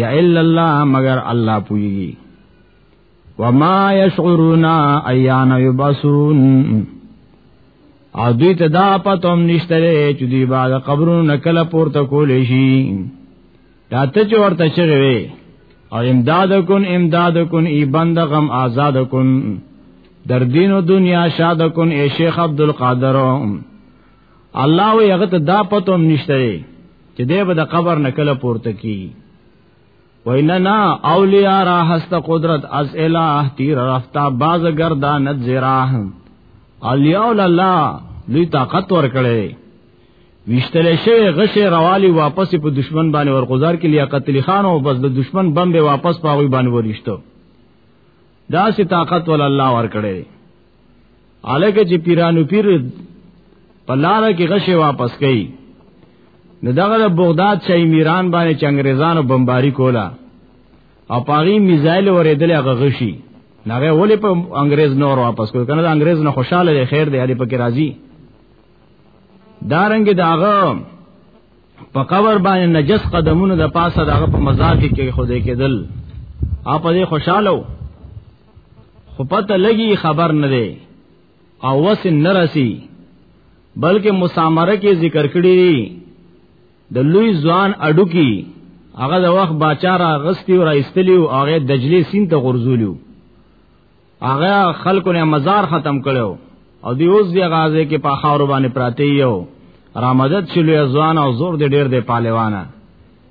یا الا الله مگر الله پویږي وما يشعرون ايان يبعثون او دوی ته دا پتوم نشته چې دوی بعد قبرونو نکله پورته کولې شي دا ته چې ورته چغوي او امداد کن امداد کن ای بند غم آزاد کن در دین و دنیا شاد کن ای شیخ عبدالقادر الله وی هغه ته دا پته هم نشته چې دی به د قبر نه کله پورته کی ویننا اولیاء را هست قدرت از الہ تیر رفتا باز گردانت زراح اولیاء الله لوی طاقت ور کړی وشتل شي غشه روالی واپس په دشمن باندې ورغزار کې لیاقت علی خان او بس د دشمن بم به واپس پاوی باندې ورشتو دا سي طاقت ول الله ور کړی الګه چې پیرانو پیر په لار کې غشه واپس کړي نو دغه بغداد چې میران باندې چې انګريزانو بمباری کولا او پاغي میزایل ورېدل هغه غشي نغه ولې په انګريز نور واپس کړ کنه د انګريز نه خوشاله دی خیر دی هلي پکې راضي دارنګ داغه په قبر باندې نجس قدمونه د پاسه داغه په مزار کې خو دې کېدل اپ دې خوشاله خو پته لګي خبر نه دی او وس نه رسی بلکې مسامره کې ذکر کړی دی د لوی ځوان اډو کې هغه د وخت باچارا غستی او راستلی او هغه دجلی سین ته غرزولیو هغه خلکو نه مزار ختم کړو او دی اوس دی غازه کې په خاور باندې پراته یو رامدد شلو ځوان او زور دی ډیر دی پالوانه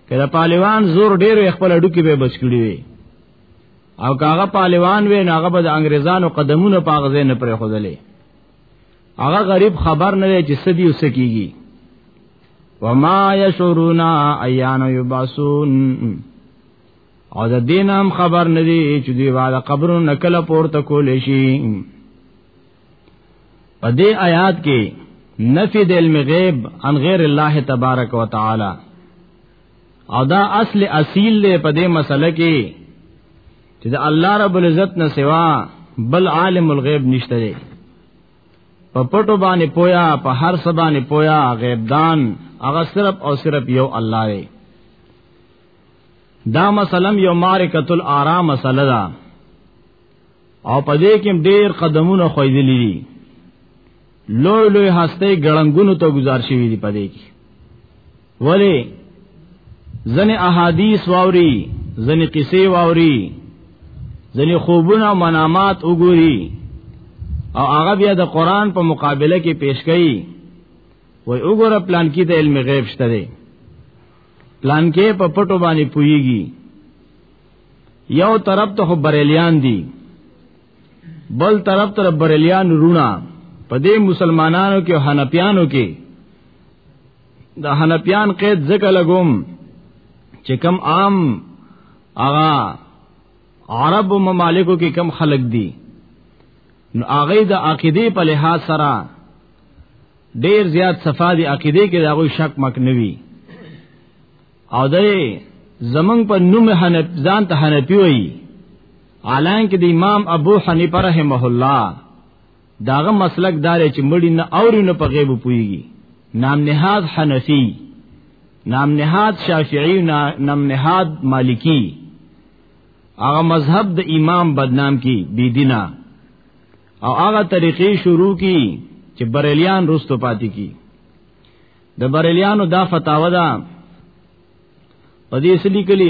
کله پالوان زور ډیر خپل اډو کې به بچ کړی وي او کاغه پالوان وې نو هغه به د انګريزانو قدمونه پاغزه نه پرې خودلې هغه غریب خبر نه دی چې سدي اوس کیږي وما يشعرون ايان يبعثون او د دین هم خبر نه دی چې دی والا قبرونو نکل پورته کول شي په دې آیات کې نفي د علم غیب عن غیر الله تبارک وتعالى او دا اصل اصیل دی په دې مسله کې چې د الله رب العزت نه سوا بل عالم الغیب نشته دی په پټو باندې پویا په هر څه باندې پویا غیب دان هغه صرف او صرف یو الله دی دا مسلم یو معرکۃ الارام مسله ده او په دې کې ډېر قدمونه خوېدلې دي لوی لوی هسته ګړنګونو ته گزار شوی دی پدې کې ولی ځنې احادیث واوري ځنې قصې واوري ځنې خوبونه او منامات وګوري او هغه بیا د قران په مقابله کې پیش کړي وای وګوره پلان کې د علم غیب شته دی پلان کې په پټو باندې پويږي یو طرف ته خو بریلیان دي بل طرف ته بریلیان رونا په دې مسلمانانو کې حنفیانو کې د حنفیان قید ذکر لګوم چې کم عام اغا عرب ممالکو کې کم خلق دي نو هغه د عقیده په لحاظ سره ډیر زیات صفادي عقیده کې دغه شک مک نوي او دای زمنګ په نوم حنف ځان ته حنفي وای اعلان کې د امام ابو حنیفه رحمه الله داغه مسلک دار چې مړی نه اوري نه په غیب پويږي نام نهاد حنفي نام نهاد شافعي نام نهاد مالکی هغه مذهب د امام بدنام کی بی دینا او هغه طریقې شروع کی چې بریلیان رستو پاتې کی د بریلیانو دا فتاوا ده په دې سلی کلی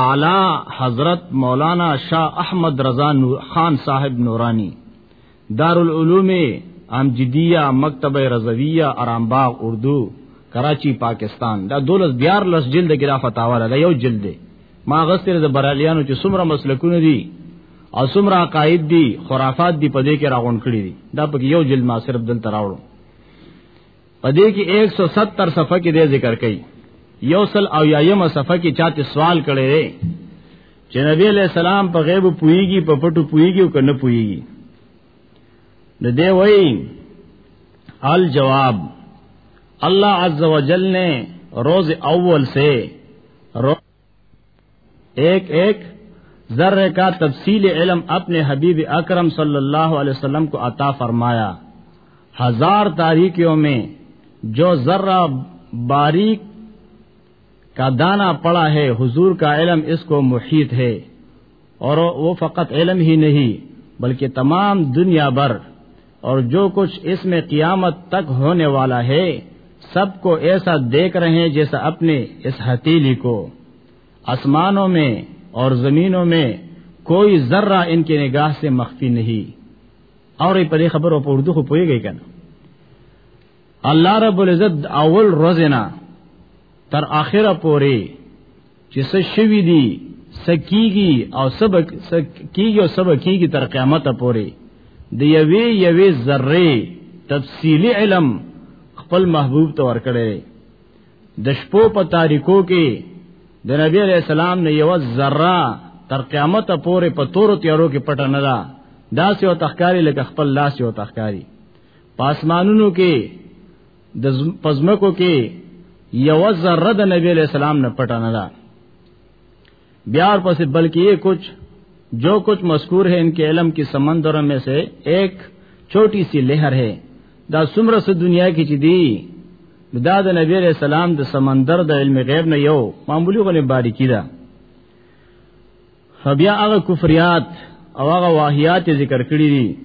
اعلی حضرت مولانا شاه احمد رضا نور خان صاحب نورانی دارالعلوم امجدیه مکتب رضویه آرام باغ اردو کراچی پاکستان دا دولس دیار لس جلد کې را فتاوا ده یو جلد دی ما غستر د بریلیانو چې څومره مسلکونه دي او څومره عقاید دي خرافات دي په دې کې راغون کړی دي دا په یو جلد ما صرف دل تراوړم پدې کې 170 صفحه کې دې ذکر کړي یوصل او یایمه صفحه کې چاته سوال کړي دي چې نبی علیہ السلام په غیب پویږي په پټو پویږي او کنه پویږي د دې وایي الجواب الله عز وجل نے روز اول سے روز ایک ایک ذرے کا تفصیل علم اپنے حبیب اکرم صلی اللہ علیہ وسلم کو عطا فرمایا ہزار تاریخیوں میں جو ذرہ باریک کا دانہ پڑا ہے حضور کا علم اس کو محیط ہے اور وہ فقط علم ہی نہیں بلکہ تمام دنیا بھر اور جو کچھ اس میں قیامت تک ہونے والا ہے سب کو ایسا دیکھ رہے ہیں جیسا اپنے اس ہتیلی کو آسمانوں میں اور زمینوں میں کوئی ذرہ ان کے نگاہ سے مخفی نہیں اور یہ پدې خبر او په اردو خو پويږي کنه الله رب العزت اول روزنا تر اخره پوري چې څه شوی دی سکیږي او سبق سکیږي او سبق کیږي تر قیامت پورې د یوې یوې ذره تفصیلی علم خپل محبوب ته ورکړي د شپو په تاریکو کې د نبی علیہ السلام نه یو ذره تر قیامت پورې په تورو تیارو کې پټه نه ده داسې او تخکاری لکه خپل لاس او تخکاری پاسمانونو کې د پزمکو کې یو ذره د نبی علیہ السلام نه پټه نه ده بیا پسې بلکې یہ کچھ جو کچھ مذکور ہے ان کے علم کی سمندروں میں سے ایک چھوٹی سی لہر ہے دا سمر سے دنیا کی جدی دا د نبی علیہ السلام د سمندر د علم غیب نه یو معمولی غنی باریکی ده بیا هغه کفریات او هغه واهیات ذکر کړی دي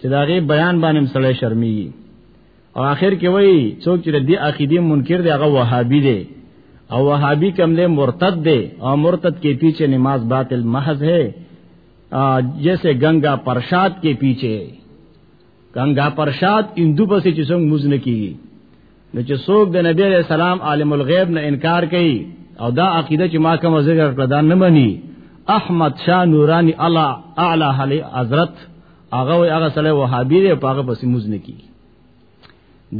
چې دا غي بیان باندې مسله شرمېږي او آخر کې وایي څوک چې د عقیده منکر دی هغه وهابي دی او وهابي کم دی مرتد دی او مرتد کې پیچھے نماز باطل محض ہے جیسے گنگا پرشاد کې پیچھے گنگا پرشاد اندو پسې چې څنګه موز نه کیږي نو چې څوک د نبی علیہ السلام عالم الغیب نه انکار کوي او دا عقیده چې ما کوم ذکر کړه دا نه مني احمد شاه نورانی الله اعلی حضرت هغه وی هغه سره وهابي دی په هغه پسې موز نه کی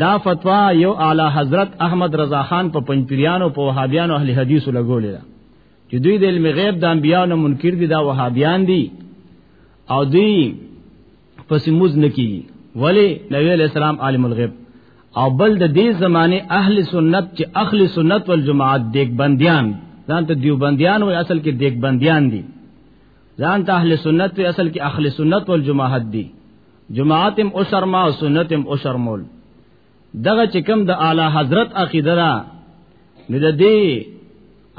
دا فتوا یو اعلی حضرت احمد رضا خان په پنځپیرانو په وهابیانو اهل حدیثو لګولې ده چې دوی د علم غیب د انبیانو منکر دي دا وهابیان دي او دوی پسې موز نه کی ولی نبی علیہ السلام عالم الغیب او بل د دې زمانه اهل سنت چې اهل سنت والجماعت دیګ بندیان ځان ته دیوبندیان وای اصل کې دیګ بندیان دي ځان ته اهل سنت په اصل کې اهل سنت والجماعت دي جماعت هم او شرما او سنت هم او شرمول دغه چې کوم د اعلی حضرت عقیده ده نو د دې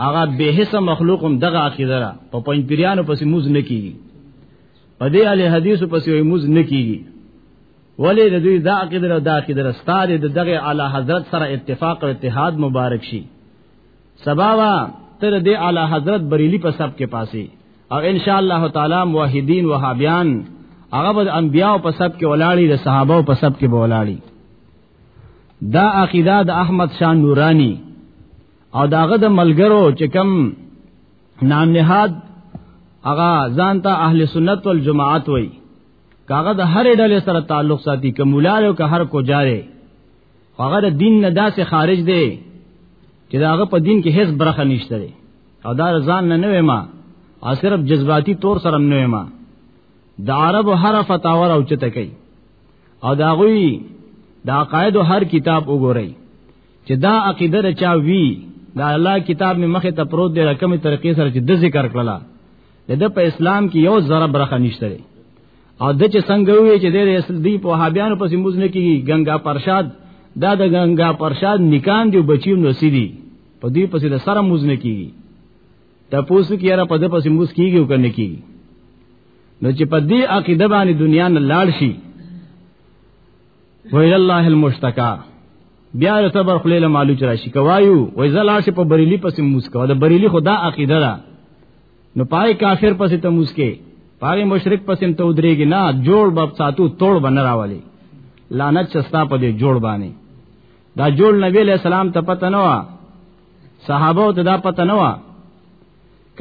هغه به حسه مخلوق هم دغه عقیده ده په پنځ پیرانو پسې موز نه کیږي په دې اهل حدیث پسې موز نه کیږي ولې د دوی دا عقیده او دا عقیده ستاره د دغه اعلی حضرت سره اتفاق او اتحاد مبارک شي سباوا تر دې اعلی حضرت بریلی په سب کې پاسي او ان شاء الله تعالی موحدین وهابیان هغه به انبیاء په سب کې ولاړی د صحابه په سب کې به ولاړی دا عقیده د احمد شاه نورانی او داغه د ملګرو چې کم نام نهاد هغه ځان ته اهل سنت والجماعت وای کاغه د هر ډلې سره تعلق ساتي کومولارو که هر کو جاره هغه د دین نه داسې خارج دی چې دا هغه په دین کې هیڅ برخه نشته دی او دا ځان نه نوې ما او صرف جذباتي طور سره نوې ما د عرب هر فتاور او چته کوي او دا غوي دا قاعده هر کتاب وګورئ چې دا عقیده چا وی دا الله کتاب می مخه ته پروت دی رقمي طریقې سره چې د ذکر کړلا د په اسلام کې یو ذره برخه نشته او د چې څنګه وی چې د اصل دی په هابیانو پسې موز نه کیږي ګنگا پرشاد دا د ګنگا پرشاد نکان دی بچیم نو سیدی په دې پسې د سره موز نه کیږي تاسو کې را په دې پسې موز کیږي او کنه کیږي نو چې په دې عقیده باندې دنیا نه لاړ شي ویل الله المشتکا بیا د صبر خلیل معلوم راشي کوایو وای زلار شي په بریلی پسې موس کوه د بریلی خدا عقیده ده نو پای کافر پسې ته مسکه پای مشرک پسې ته ودرېږي نه جوړ باب ساتو توړ بنه راولي لعنت چستا په دې جوړ باندې دا جوړ نبی له سلام ته پته نه و صحابه ته دا پته نه و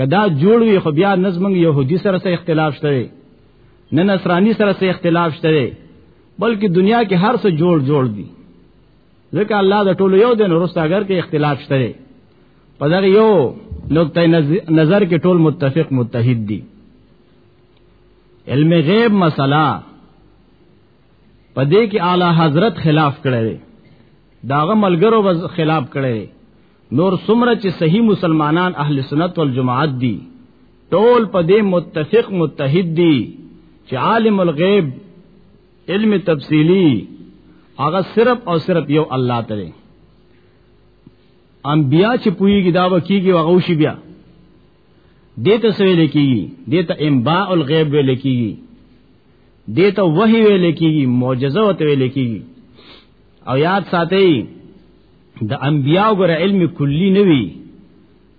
کدا جوړ وي خو بیا نظم يهودي سره سره اختلاف شته نه نصراني سره سره اختلاف شته بلکې دنیا کې هر څه جوړ جوړ دي ځکه الله د ټولو یو دین ورسته اگر کې اختلاف شته په دغه یو نقطه نظر کې ټول متفق متحد دي علم غیب مسله په دې کې اعلی حضرت خلاف کړي داغه ملګرو وز خلاف کړي نور سمره چې صحیح مسلمانان اهل سنت والجماعت دي ټول په دې متفق متحد دي چې عالم الغیب علم تفصیلی هغه صرف او صرف یو الله تعالی انبیا چې پویږي دا وکیږي وغوشي بیا دیتا سوی لکیږي دیتا انباء الغیب وی لکیږي دیتا وحی وی لکیږي معجزه وته وی لکیږي او یاد ساتئ د انبیاء ګر علم کلی نوي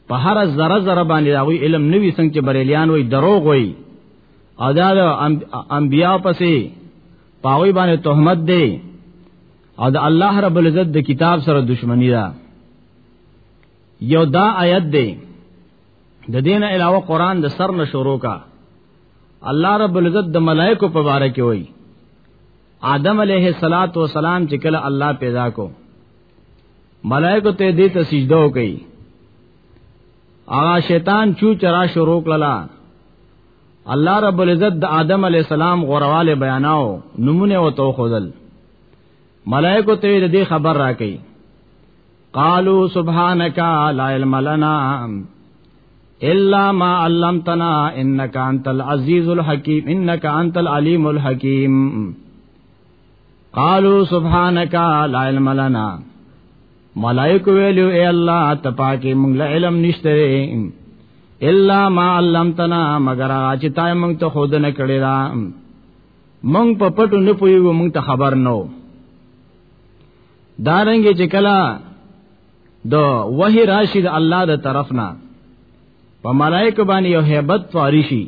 په هر ذره ذره باندې دا وی علم نوي څنګه چې بریلیان وای دروغ وای او دا انبیاء پسې پاوی باندې تهمت دی او د الله رب العزت د کتاب سره دشمنی ده یو دا آیت دی د دین علاوه قران د سر نه شروع کا الله رب العزت د ملائکو په باره کې وایي آدم علیه الصلاۃ والسلام چې کله الله پیدا کو ملائکو ته دې ته سجده وکړي هغه شیطان چو چرا شروع کړلا الله رب العزت د آدم علی السلام غورواله بیاناو نمونه او تو خدل ملائکه ته دې خبر راکې قالو سبحانك لا علم لنا الا ما علمتنا انك انت العزيز الحكيم انك انت العليم الحكيم قالو سبحانك لا علم لنا ملائکه ویلو اے الله تپاکه مونږ له علم نشته الا ما علمتنا مگر چې تای مونږ ته خود نه کړی دا مونږ په پټو نه پویو مونږ ته خبر نو دارنګ چې کلا د دا وحی راشد الله د طرفنا په ملائکه باندې یو hebat طاری شي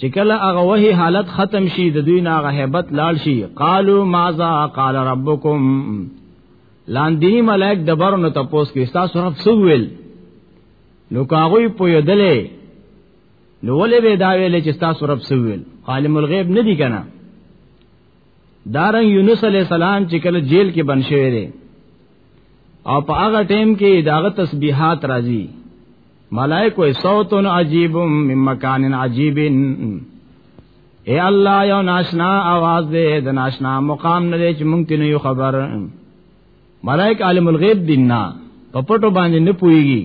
چې کله هغه وحی حالت ختم شي د دوی نه هغه hebat لاړ شي قالو ماذا قال ربکم لاندې ملائک د برونو تپوس کې تاسو رب سوویل نو کاغوی په یدلې نو ولې به دا ویل چې تاسو رب سویل عالم الغیب نه دی کنه دارنګ یونس علی السلام چې کله جیل کې بند شوی دی او په هغه ټیم کې داغه تسبیحات راځي ملائکه صوت عجیب من مکان عجیب اے الله یو ناشنا आवाज دې د ناشنا مقام نه چې مونږ ته نه خبر ملائک عالم الغیب دیننا په پټو باندې نه پويږي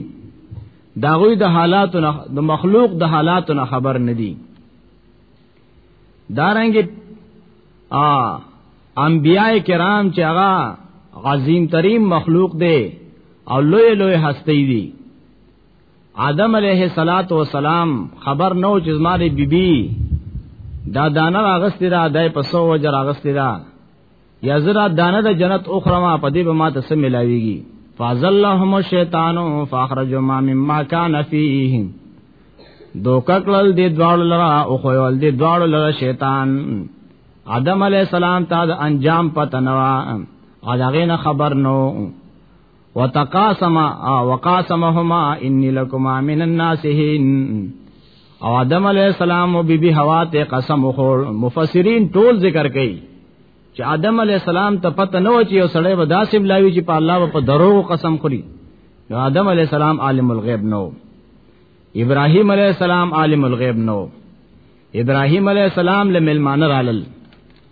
دا غوي د حالاتو نه د مخلوق د حالاتو نه خبر نه دي دارنګ ا انبیاء کرام چې هغه عظیم ترین مخلوق دی او لوی لوی هستی دی آدم علیه الصلاۃ والسلام خبر نو چې زماره بیبي دا دانه راغستی دا دای په سو وجه راغستی دا یا زرا دانه د جنت اخرما په دې به ما ته سم ملاويږي فازلهم الشیطان فاخرج ما مما كان فيه دوکا کړل دې دواړو لرا او خو ول دې دواړو لرا شیطان آدم علی السلام ته د انجام پته نوا او داغه نه خبر نو وتقاسما وقاسمهما انی لکما من الناسین او آدم علیہ السلام او بی بی حوا ته قسم وخور مفسرین ټول ذکر کړي چې آدم علیہ السلام ته پته نه و چې یو سړی به داسې بلاوي چې په الله په دروغ قسم خوري نو آدم علیہ السلام عالم الغیب نو ابراهیم علیہ السلام عالم الغیب نو ابراهیم علیہ السلام لملمان رالل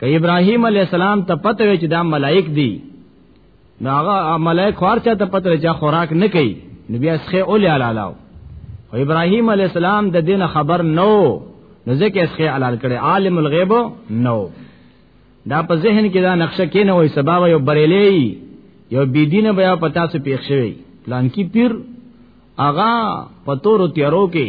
ک ابراهیم علی السلام ته پته وی چې دا ملائک دي نو هغه ملائک خور چا ته پته چې خوراک نه کوي نو بیا اسخه اولی علاله او ابراهیم علی السلام د دین خبر نو نو ځکه اسخه علال کړي عالم الغیب نو دا په ذهن کې دا نقشه کې نه وای سبب یو بریلی یو بيدینه بیا پتا سو پیښ شوی پلان کی پیر اغا پتورو تیارو کې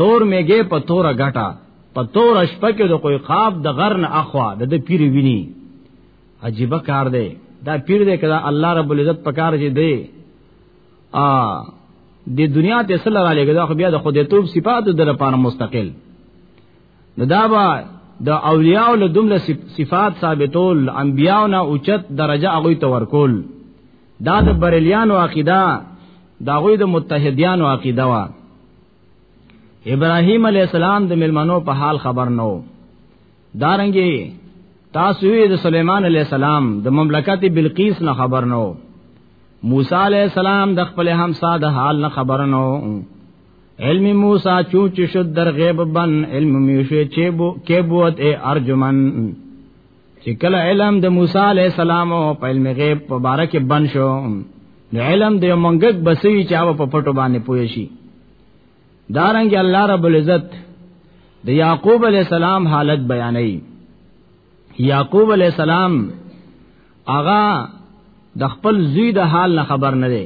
تور میګه په تور غټا په تور شپه کې د کوی قاب د غرن اخوا د د پیر ویني عجیب کار دی دا پیر دی کړه الله رب العزت پکار چې دی ا د دنیا ته سره را لګي دا خو بیا د خدای توب صفات د لپاره مستقل نو دا با د اولیاء له دومره صفات ثابتول انبیاء نه اوچت درجه هغه ته ورکول دا د بریلیانو عقیده دا غوی د متحدیانو عقیده وا ابراهیم علی السلام د ملمنو په حال خبر نو دارنګي تاسو یې د سليمان علی السلام د مملکت بلقیس نه خبر نو موسی علی السلام د خپل همسا د حال نه خبر نو علم موسی چوچ شد در غیب بن علم میوشه چه بو کې بوت ارجمن چې کله علم د موسی علی السلام په علم غیب په باره کې بن شو د علم د منګک بسوي چې هغه په پټو باندې پوي شي دارنګ الله رب العزت د یعقوب علی السلام حالت بیانوي یعقوب علی السلام آغا د خپل زوی د حال نه خبر نه دی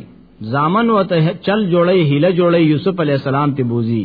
زامن وته چل جوړي هله جوړي یوسف علی السلام ته بوزي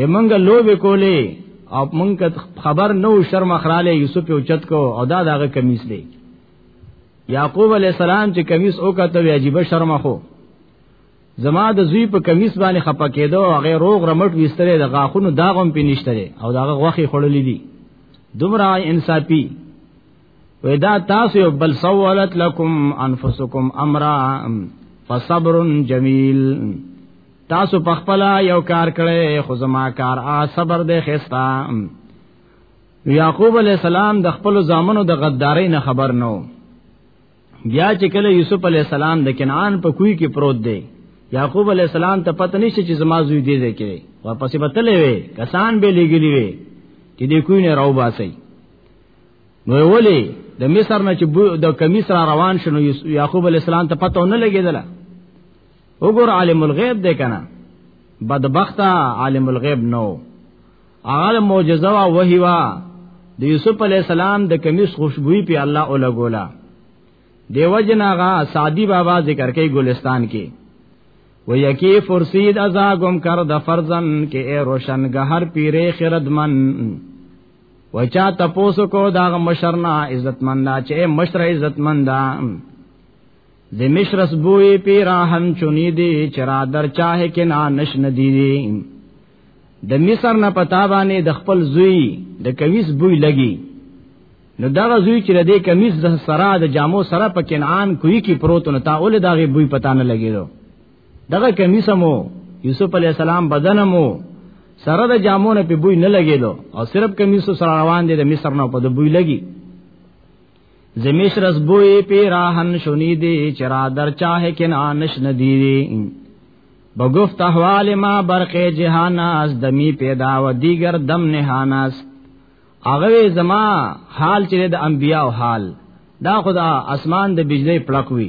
ایمنګ لوبه کولې او مونږ خبر نو شرم خراله یوسف او چت کو او دا دغه کمیس دی یعقوب علی السلام چې کمیس او کته وی عجیب شرم خو زما د زوی په کمیس باندې خپه کېدو هغه روغ رمټ وستره د غاخونو داغم پینشتره او داغه غوخي خړلې دي دومره انصافي ودا تاسو بل سوالت لكم انفسكم امرا فصبر جميل تاسو پخپلا یو کار کړي خو زما کار آ صبر دې خستا یعقوب علی السلام د خپل زامنو د غدارۍ نه خبر نو بیا چې کله یوسف علی السلام د کنعان په کوی کې پروت دی یعقوب علی السلام ته پته نشته چې زما زوی دی دی کې ورپسې بتلې وي کسان به لګلی وي چې دې کوی نه راو باسي نو ولی د مصر نه چې د کمیس را روان شنو یعقوب علی السلام ته پته نه لګیدله وګور عالم الغیب دی کنه بدبخت عالم الغیب نو هغه معجزه وا وحی وا د یوسف علی السلام د کمیس خوشبوئی په الله او لګولا دیو جناغا سادی بابا ذکر کوي ګلستان کې و یکی فرسید ازا گم کر د فرزن کې روشن گهر پیره خردمن وچا تپوسو کو دا مشرنا عزتمند چې مشر عزتمند د مشرس بوئی پیرا هم چونی دی چرا در چاه کې نا نشن دی د مصر نه پتا باندې د خپل زوی د کمیس بوی لګي نو دا زوی چې د کمیس د سرا د جامو سرا په کنعان کوی کې پروت نو تا اول دا غي بوی پتا نه لګیدو دغه کمیسمو یوسف علی السلام بدنمو سره د جامونه په بوی نه لګیدو او صرف کمیسو سره روان دي د مصر نه په د بوی لګي زمیش رس بوی پی راہن شنی دی چرا در چاہے کنا نش ندی دی بگفت احوال ما برق جہاناس دمی پیدا و دیگر دم نہاناس اغوی زما حال چرے د انبیاء و حال دا خدا اسمان د بجلی پلکوی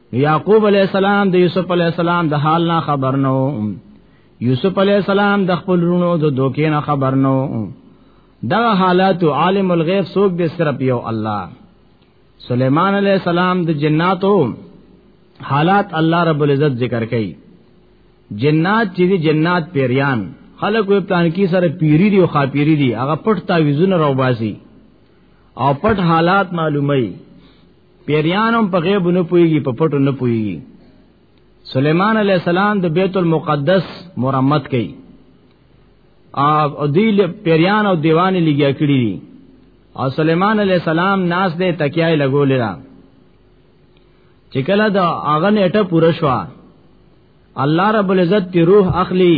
یعقوب علی السلام د یوسف علی السلام د حال نه خبر نو یوسف علی السلام د خپل رونو د دوکې نه خبر نو دا حالات عالم الغیب سوک دې صرف یو الله سلیمان علی السلام د جناتو حالات الله رب العزت ذکر کړي جنات چې دي جنات پیریان خلق وې پلان کې سره پیری دی او خاپیری دی هغه پټ تعویذونه راوباسي او پټ حالات معلومي پیریانم په غیب نه پويږي په پټو نه پويږي سليمان عليه السلام د بیت المقدس مرمت کړي او دی پیریان او دیوان لګیا کړی دي او سليمان عليه السلام ناس دې تکیای لګولې را چې کله دا هغه نیټه پوره شو الله رب العزت تی روح اخلي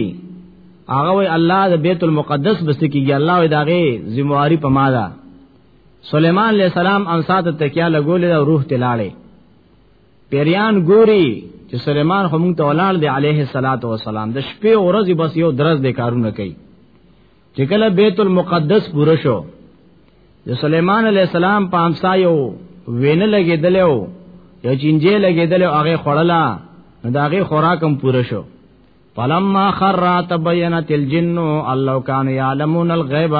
هغه وی الله د بیت المقدس بس کیږي الله وی داغه ذمہواری په ما ده سليمان عليه السلام انصات تکیا لګولې او روح تلاړې پیریان ګوري چې سليمان خو مونږ ته ولاړ دی عليه الصلاه والسلام د شپې او ورځې بس یو درز د کارونه کوي چې کله بیت المقدس پوره شو د سليمان عليه السلام په امسا یو وینه لګېدلو یو چینجه لګېدلو هغه خړلا نو دا هغه خوراکم پوره شو فلما خر تبینت الجن الله کان یعلمون الغیب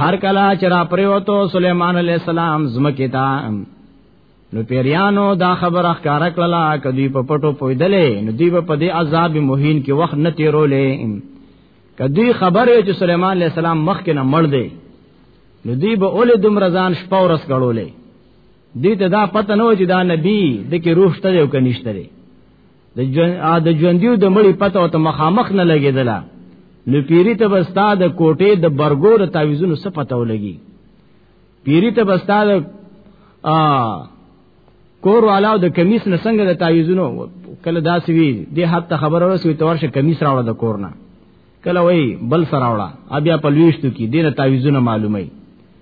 هر کلا چې را پریوتو سليمان عليه السلام زمکه تا نو پیریانو دا خبر اخکار کړلا کدی په پټو پویدلې نو دی په دې عذاب مهین کې وخت نه تیرولې کدی خبر چې سليمان عليه السلام مخ کې نه مړ دی نو دی به اول دم رضان شپه ورس غړولې دې ته دا پته نه و چې دا نبی د کې روح شته او کنيشته د ژوند د ژوندیو د مړی پته او ته مخامخ نه لګیدله نو پیری ته بستا د کوټې د برګو د تعویزونو څه پته ولګي پیری ته بستا د کور والا د کمیس نه څنګه د تعویزونو کله داسې وی د حتی خبر ورسوي تور شه کمیس راوړه د کور نه کله وای بل سره راوړه بیا په لويشتو کې دینه تعویزونه معلومه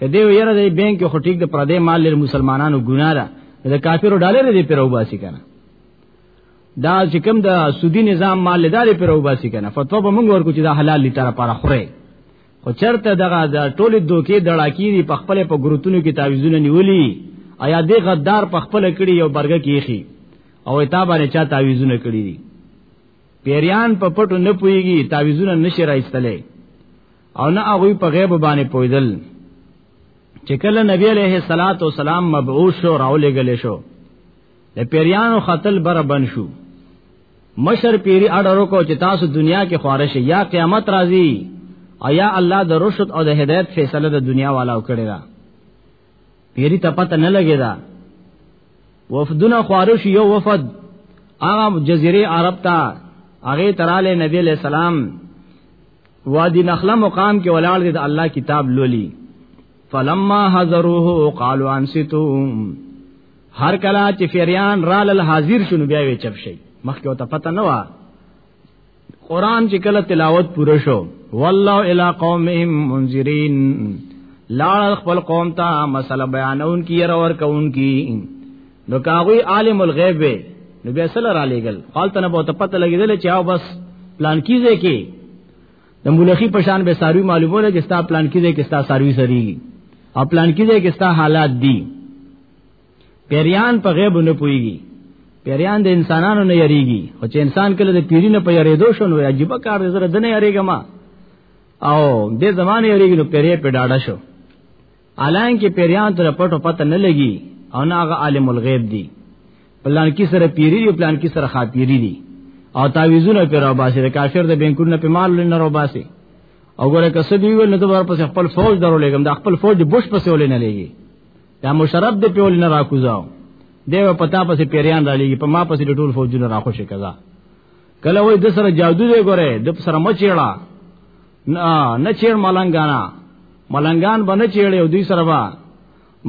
کدی ویره دی بانک خو ټیک د پردې مال لر مسلمانانو ګناه ده د کافرو ډالر دی پر وباسي کنه دا چې کوم د سودی نظام مال لداري پر وباسي کنه فتوا به موږ ورکو چې دا حلال لري تر لپاره خوره خو چرته دغه د ټولې دوکې دړاکی دی په خپل په ګروتونو کې تعویذونه نیولي آیا دې غدار په خپل کړي یو برګه کیخي او ایتا باندې چا تعویذونه کړی دي پیریان په پټو نه پويږي تعویذونه نشي راځتلې او نه هغه په غیب باندې پویدل چې کله نبی علیه الصلاۃ والسلام مبعوث شو راولېګل شو د پیریانو قتل بر بن شو مشر پیری اډرو کو چې تاسو دنیا کې خارش یا قیامت راځي او یا الله د رشد او د هدایت فیصله د دنیا والا وکړي دا پیری ته پته نه لګی دا وفدونه خارش یو وفد هغه جزیره عرب ته هغه تراله نبی علیہ السلام وادي نخله مقام کې ولاړ دي د الله کتاب لولي فلما حضروه قالوا انصتوا هر کله چې فریان رال الحاضر شنو بیا وی چپ شي مخکې وته پته نه و قران چې کله تلاوت پوره شو والله الی قومهم منذرین لا خپل قوم ته مسله بیانون کی اور کون کی نو کاغوی عالم الغیب وی نو بیا سره را لېګل خالته نه بہت پته لګیدل چې او بس پلان کیږي کې د مولخي پشان به ساروی معلومونه چې ستا پلان کیږي کې ستا ساروی سری او پلان کیږي کې ستا حالات دي پیریان په غیب نه پويږي پیریان د انسانانو نه یریږي او چې انسان کله د پیری نه په یریدو شون وي عجیب کار دې زره دنه یریږي ما او دې زمانه یریږي نو پیری په ډاډه شو الان کې پیریان تر پټو پته نه لګي او نه هغه عالم الغیب دی پلان کې سره پیری دی پلان کې سره خاطری دی او تعویذونه پر او باسي د کافر د بینکونو په مال نه رو باسي او ګوره که سدی ویل نو دوباره پس خپل فوج درو لګم د خپل فوج بوش پسې ولې نه لګي دا مشرف د پیول نه راکوزاو دیو پتا پسې پیریان را لګي په ما پسې د ټول فوجونه راخوشي کزا کله وای د سره جادو دی ګوره د سره مچېړه نه نه چیر ملنګانا ملنګان به نه چیړې او دوی سره با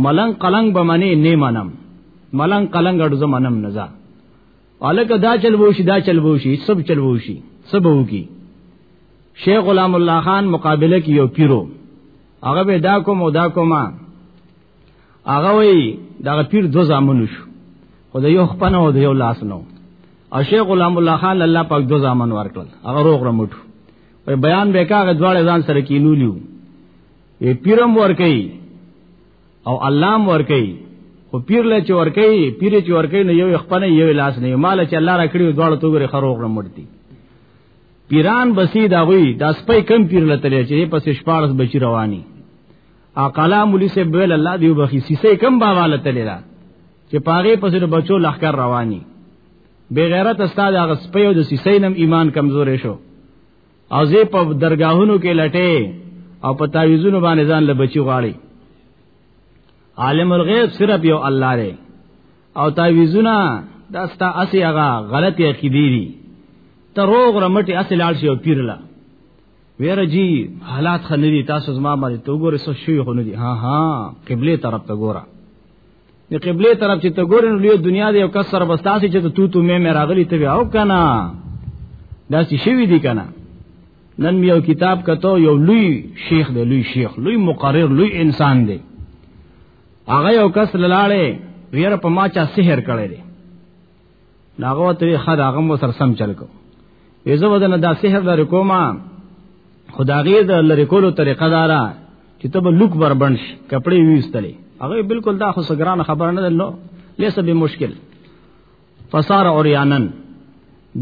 ملنګ قلنګ به منی نه منم ملنګ قلنګ اډو زمنم نه ځه الکه دا چل ووشي دا چل ووشي سب چل ووشي سب ووکی شیخ غلام الله خان مقابله کې یو پیرو هغه به دا کوم او دا کومه هغه وی دا پیر دو زامن شو خو د یو خپنه او د یو لاس نو او شیخ غلام الله خان الله پاک دو زامن ورکړل هغه روغ رمټو په بیان به کاغه دواړه ځان سره کینولیو وی پیرم ور کوي او الله ور کوي خو پیر له چې ور کوي پیر چې ور کوي نو یو خپل یو لاس نه مال چې الله را کړی دواړه توګره خروغ نه مړتي پیران بسید اغوی دا سپی کم پیر لتلی چې پس شپارس بچی روانی اقلا مولی سے بویل الله دیو بخی سیسی کم باواله تلی را چې پاغه پس بچو لخر روانی بے غیرت استاد هغه سپیو د سیسینم ایمان کمزورې شو او زی په درگاهونو کې لټې او په تعویذونو باندې ځان له بچی غواړي عالم الغیب صرف یو الله دی او تعویذونه دا ستا اسی هغه غلط عقیدې دي ته روغ رمټي اسی لاړ شي او پیرلا ویره جی حالات خنری تاسو زما باندې تو ګوره سو شوی خو نه دي ها ها قبله طرف ته ګوره د قبله طرف چې ته ګورې نو دنیا دی او کس سره بستاسي چې ته تو تو مې مې راغلی ته او کنه دا څه شوی دی کنه نن مې یو کتاب کتو یو لوی شیخ دی لوی شیخ لوی مقرر لوی انسان دی هغه یو کس لاله ویره په ما چا سحر کړی دی ناغه ته خد هغه مو سر سم چل کو یزه ودنه دا سحر لري کوما خداغه د لری کولو طریقه دارا چې تب لوک بربنش کپڑے ویستلې هغه بالکل دا خو سګران خبر نه نو لیسه به مشکل فسار اوریانن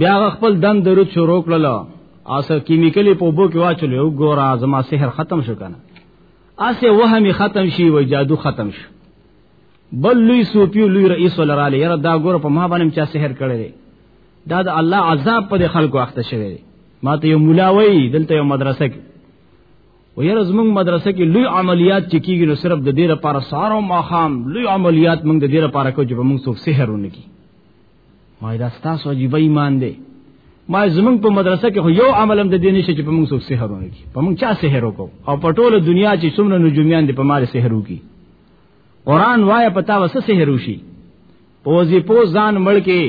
بیا خپل دم درو شروع کړل اسه کیمیکلی په بو کې واچول یو ګورا زما سحر ختم شو کنه اسه وهمي ختم شي و جادو ختم شو بل لوی سوپیو لوی رئیس ولراله یره دا ګور په ما باندې چا سحر کړی دی دا د الله عذاب په خلکو اخته شوی دی ما ته یو مولا وای دلته یو مدرسه کې و یره زمونږ مدرسه کې لوی عملیات چې کیږي نو صرف د دې لپاره سارو ماخام لوی عملیات موږ د دې لپاره کوو چې موږ څوک سحر ونکي ما دا ستاسو عجیب ایمان دی ما زمونږ په مدرسه کې خو یو عملم د دې نشه چې په موږ څوک سحر ونکي په موږ چا سحر وکاو او په ټوله دنیا چې څومره نجوميان دي په مال سحر وکي قران وای پتا وس سحر وشي پوزي پو ځان مړ کې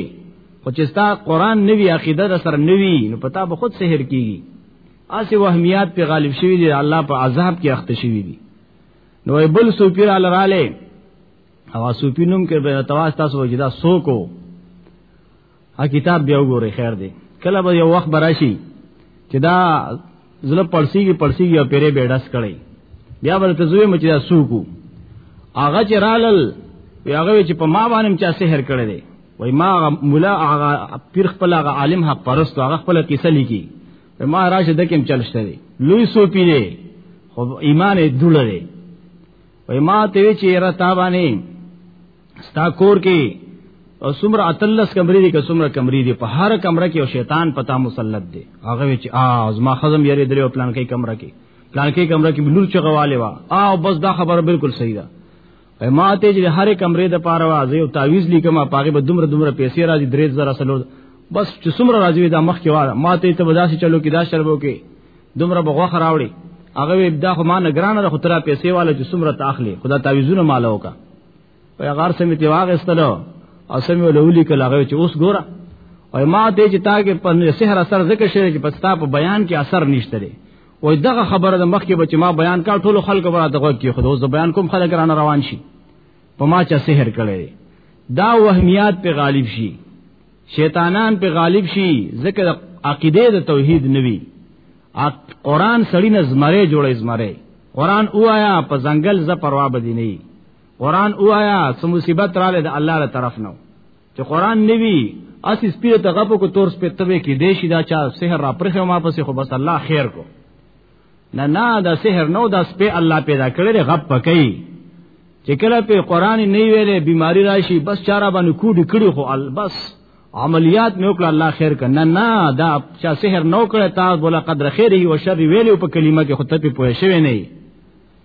خو چې ستا قران نوي عقیده در سره نوي نو پتا به خود سحر کیږي اسی وهمیات په غالب شوی دی الله په عذاب کې اخته شوی دی نو بل سوپیر ال رااله او سوپینم کې به تواس تاسو وجدا سوکو ا کتاب بیا وګورئ خیر دی کله به یو وخت براشي چې دا زله پړسیږي پړسیږي او پیره به ډس کړي بیا ورته زوی مچ دا سوکو هغه چې رالل وی هغه چې په ما باندې چا سحر کړی دی وای ما مولا هغه پیر خپل هغه عالم حق پرست هغه خپل کیسه لیکي ما راشه دکم چلشته دی لوی سو پی دی خو ایمان یې دوله دی وای ما ته چې را تابانه ستا کور کې او سمر اتلس کمرې دي که سمر کمرې دي په هر کمره کې او شیطان پتا مسلط دی هغه چې ا زما خزم یری درې او پلان کې کمره کې پلان کې کمره کې بلور چغواله وا او بس دا خبره بالکل صحیح ده ما ته چې هر کمرې د پاره وا زه یو تعویز لیکم پاګه به دومره دومره پیسې راځي درې زره سلو بس چې سمر راځي دا مخ کې واره ما ته ته بداسي چلو کې دا شربو کې دومره بغوا خراوړي هغه دا خو ما نگران ده خو ترا پیسې والا چې سمر تاخلي خدا تعویزونه مالو کا په غار سمې تی واغستلو او سمې ولولي کله هغه چې اوس ګوره او ما ته چې تاګه په سحر اثر ذکر شوی چې پستا په بیان کې اثر نشته لري وای دغه خبره د مخکې به چې ما بیان کړ ټول خلک به دغه کې خو زه بیان کوم خلک رانه روان شي په ما چا سحر کړي دا وهمیات په غالب شي شیطانان په غالب شي ځکه عقیده د توحید نوي قرآن سړی نه زمره جوړې زمره قرآن اوایا په ځنګل ز پروا بدی نه قرآن اوایا سم مصیبت رااله د الله تر طرف نو چې قرآن نوي اس سپیره ته غپو کو تور سپیتوي کې دیشي دا چا سحر را پرخه ما پسې خو بس الله خیر کو نه نه دا سحر نو دا سپه الله پیدا کړی دی غب پکې چې کله په قران نه ویلې بیماری راشي بس چاره باندې کوډ کړي خو بس عملیات مې وکړه الله خیر کنه نه دا چا سحر نو کړی تا بوله قدر خیر هی او شر ویلې په کلمه کې خو ته په پوه شوی نه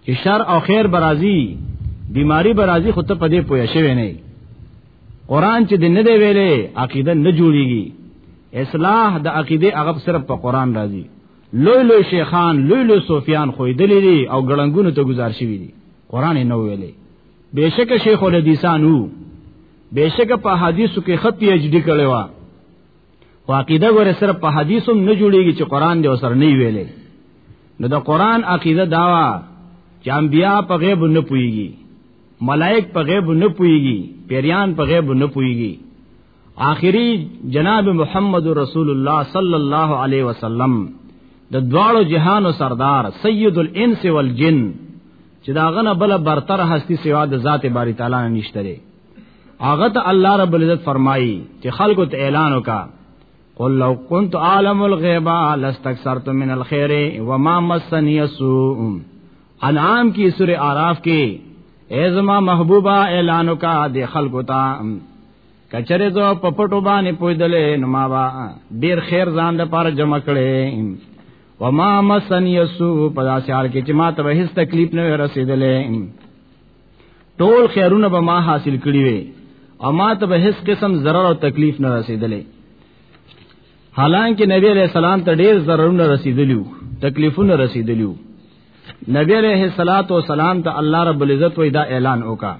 چې شر او خیر برازي بیماری برازي خو ته په دې پوه شوی نه قران چې دنه دی ویلې عقیده نه جوړیږي اصلاح د عقیده هغه صرف په قران راځي لوی لوی شیخان لوی لوی صوفیان خو دلی دي او ګړنګونو ته گزار شوی دي قران نه ویلې بهشکه شیخ الحدیثان وو بهشکه په حدیثو کې خپي اچ ډی کړي وا واقعده ور سره په حدیثو نه جوړیږي چې قران دې وسر نه ویلې نو د قران عقیده داوا چې انبیا په غیب نه پويږي ملائک په غیب نه پويږي پیریان په غیب نه پويږي آخری جناب محمد رسول الله صلی الله علیه وسلم د دواړو جهانو سردار سید الانس والجن چې دا غنه بل برتر هستی سوا د ذات باری تعالی نه نشته لري هغه ته الله رب العزت فرمایي چې خلکو ته اعلان وکا قل لو كنت عالم الغیب لاستكثرت من الخير وما مسني السوء انعام کی سورہ اعراف کې ای زما محبوبہ اعلان وکا د خلکو ته کچره زو په پټو باندې پویدلې نو ما با ډیر خیر ځان د پاره جمع کړي وما مسن یسو په داسې حال کې چې ما ته هیڅ تکلیف نه رسیدلې ټول خیرونه به ما حاصل کړي وي او ما ته به هیڅ قسم ضرر او تکلیف نه رسیدلې حالانکه نبی علیہ السلام ته ډیر ضررونه رسیدلیو تکلیفونه رسیدلیو نبی علیہ الصلات والسلام ته الله رب العزت وې دا اعلان وکړ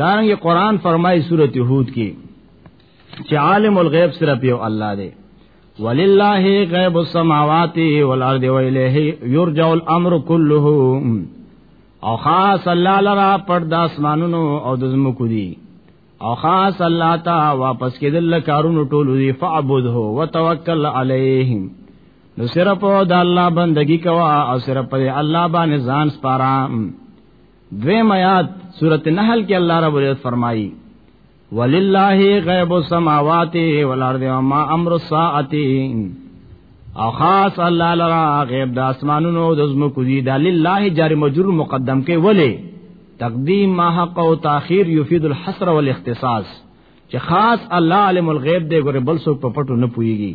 دارنګ قرآن فرمای سورت یهود کی چې عالم الغیب صرف یو الله دی ولله غیب السماوات والارض والیه یرجع الامر كله او خاص الله لرا پر د اسمانونو او د زمکو دی او خاص الله تا واپس کېدل کارونو ټول دی فعبده وتوکل علیهم نو صرف د الله بندگی کوا او صرف په الله باندې ځان سپارام دویم آیات سورته نحل کې الله رب العزت فرمایي ولله غیب السماوات والارض وما امر الساعه او خاص الله لرا غیب د اسمانونو او د زمکو دي د لله جار مجرور مقدم کې ولی تقدیم ما حق او تاخير یفید الحصر والاختصاص چې خاص الله علم الغیب دی ګره بل څوک په پټو نه پويږي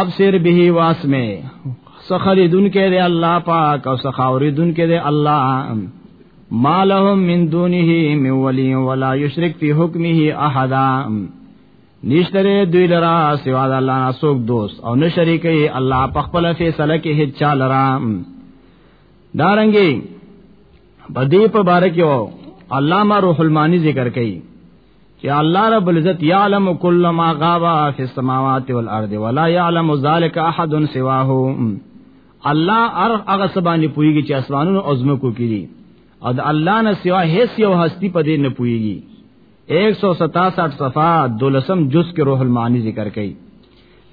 ابصر به واسمه سخری دن کې دی الله پاک او سخاوری دن کې دی الله ما لهم من دونه من ولی ولا یشرک فی حکمه احد نشتره دوی لرا سوا د الله نه څوک دوست او نه شریکي الله په خپل فیصله کې هیڅ چا لرا دارنګي بدی په بارک یو علامہ روح المانی ذکر کړي چې الله رب العزت يعلم كل ما غاب في السماوات والارض ولا يعلم ذلك احد سواه الله ار هغه سبانه پويږي چې اسمانونو او زمکو کې دي او د الله نه سوا هیڅ یو هستی په دې نه پويږي 167 صفه دولسم جز کې روح المعانی ذکر کړي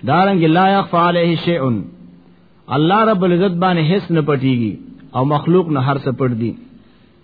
دارنګ لا يخفى عليه شيء الله رب العزت باندې هیڅ نه پټيږي او مخلوق نه هر څه پټ دي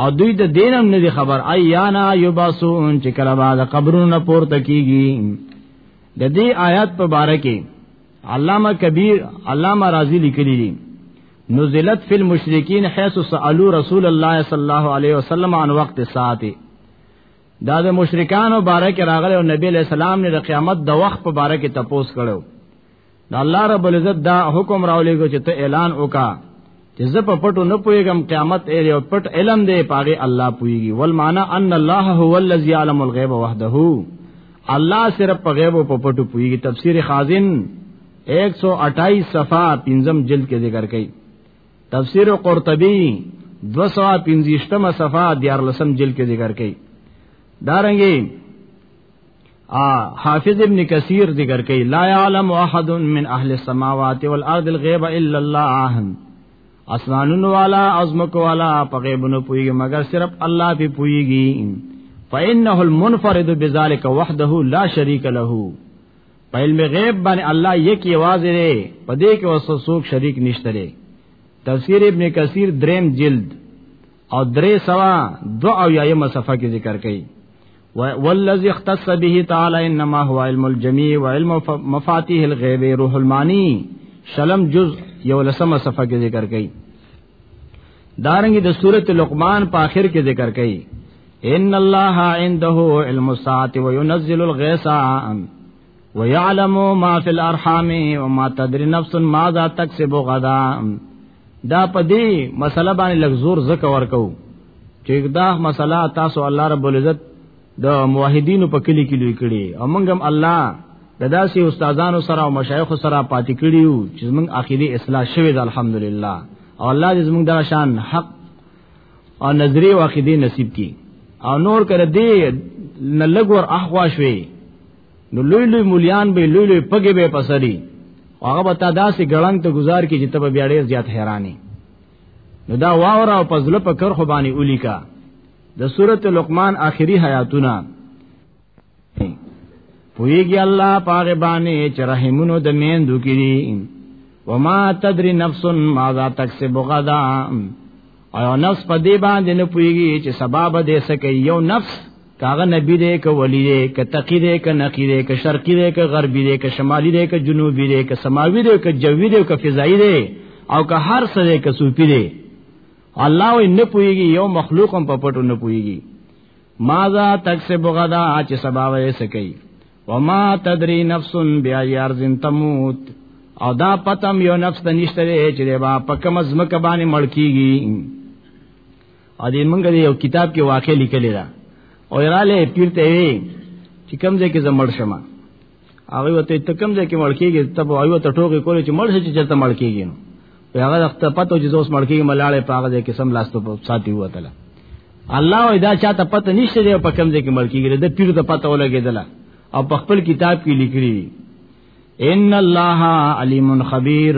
او دوی د دینم نه خبر ایانا یباسون چې کله بعد قبرونه پورته کیږي د دې آیات په باره کې علامه کبیر علامه رازی لیکلی دي نزلت فی المشرکین حيث سالو رسول الله صلی الله علیه وسلم عن وقت الساعه دا د مشرکانو باره کې راغلی او نبی علیہ السلام نه د قیامت د وخت په باره کې تپوس کړو نو الله رب العزت دا حکم راولېږي چې ته اعلان وکا چې زه په پټو نه پويګم قیامت اې یو پټ علم دی پاغه الله پويږي ول معنا ان الله هو الذي يعلم الغيب وحده الله صرف په غیب او په پټو پويږي تفسیر خازن 128 صفحه پنځم جلد کې ذکر کړي تفسیر قرطبی 215 صفحه 14 جلد کې ذکر کړي دارنګي حافظ ابن کثیر ذکر کوي لا يعلم احد من اهل السماوات والارض الغيب الا الله اسمانونو والا ازمکو والا په غیبونو پویږي مگر صرف الله به پویږي فإنه المنفرد بذلك وحده لا شريك له په علم غیب باندې الله یک یواز لري په دې کې وسوسوک شریک نشته لري تفسیر ابن کثیر دریم جلد او درې سوا دو او یایمه صفحه کې ذکر کړي والذي اختص به تعالی انما هو علم الجميع وعلم مفاتيح الغيب روح المانی شلم جز یو لسمه صفحه کې ذکر کړي دارنګ د سورۃ لقمان په آخر کې ذکر کړي ان الله عنده علم الساعه وينزل الغيث ويعلم ما في الارحام وما تدري نفس ماذا تكسب غدا دا په دې مسله باندې لږ زور زکه ورکو چې دا مسله تاسو الله رب العزت د موحدینو په کلی کې لوي کړي او موږ هم الله د داسې استادانو سره او مشایخ سره پاتې کړي یو چې موږ عقیده اصلاح شوه د الحمدلله او الله دې موږ دا شان حق او نظری او عقیده نصیب کړي او نور کړه دې نه لګور احوا شوي نو لوی لوی مليان به لوی لوی پګې به پسري هغه به تا داسې ګړنګ ته گزار کې چې ته به بیا ډېر زیات حیرانې نو دا واور او پزله په کرخ باندې اولی کا د سورته لقمان آخري حیاتونه پویږي الله پاغه باندې چې رحمونو د میندو کړي وما تدري نفس ماذا تكسب غدا او نفس په دې باندې نه پویږي چې سبب دې سکه یو نفس کاغه نبی دې ک ولی دې ک تقی دې ک نقی دې ک شرقی دې ک غربی دې ک شمالی دې ک جنوبی دې ک سماوی دې ک جوی دې ک فضایی دې او که هر څه دې ک صوفی دې الله وي نه پويږي یو مخلوق هم په پټو نه پويږي ماذا تکسب غدا چې سبا وې سکی وما تدري نفس بیا یارزن تموت او دا پتم یو نفس ته نشته چې با په کوم ځمکه باندې مړ کیږي او دې موږ دې یو کتاب کې واقع لیکلې ده او یراله پیر ته وی چې کوم ځای کې زمړ شمه هغه وته ته کوم ځای کې مړ کېږي ته به هغه ته ټوګې کولې چې مړ شې چې چرته مړ کېږي نو هغه وخت پته چې زوس مړ کېږي ملاړې په هغه ځای کې سم لاستو په ساتي وته الله وای دا چاته پته نشته دی په کوم ځای کې مړ کېږي د پیر ته پته ولګېدله او په خپل کتاب کې لیکلي ان الله علیم خبیر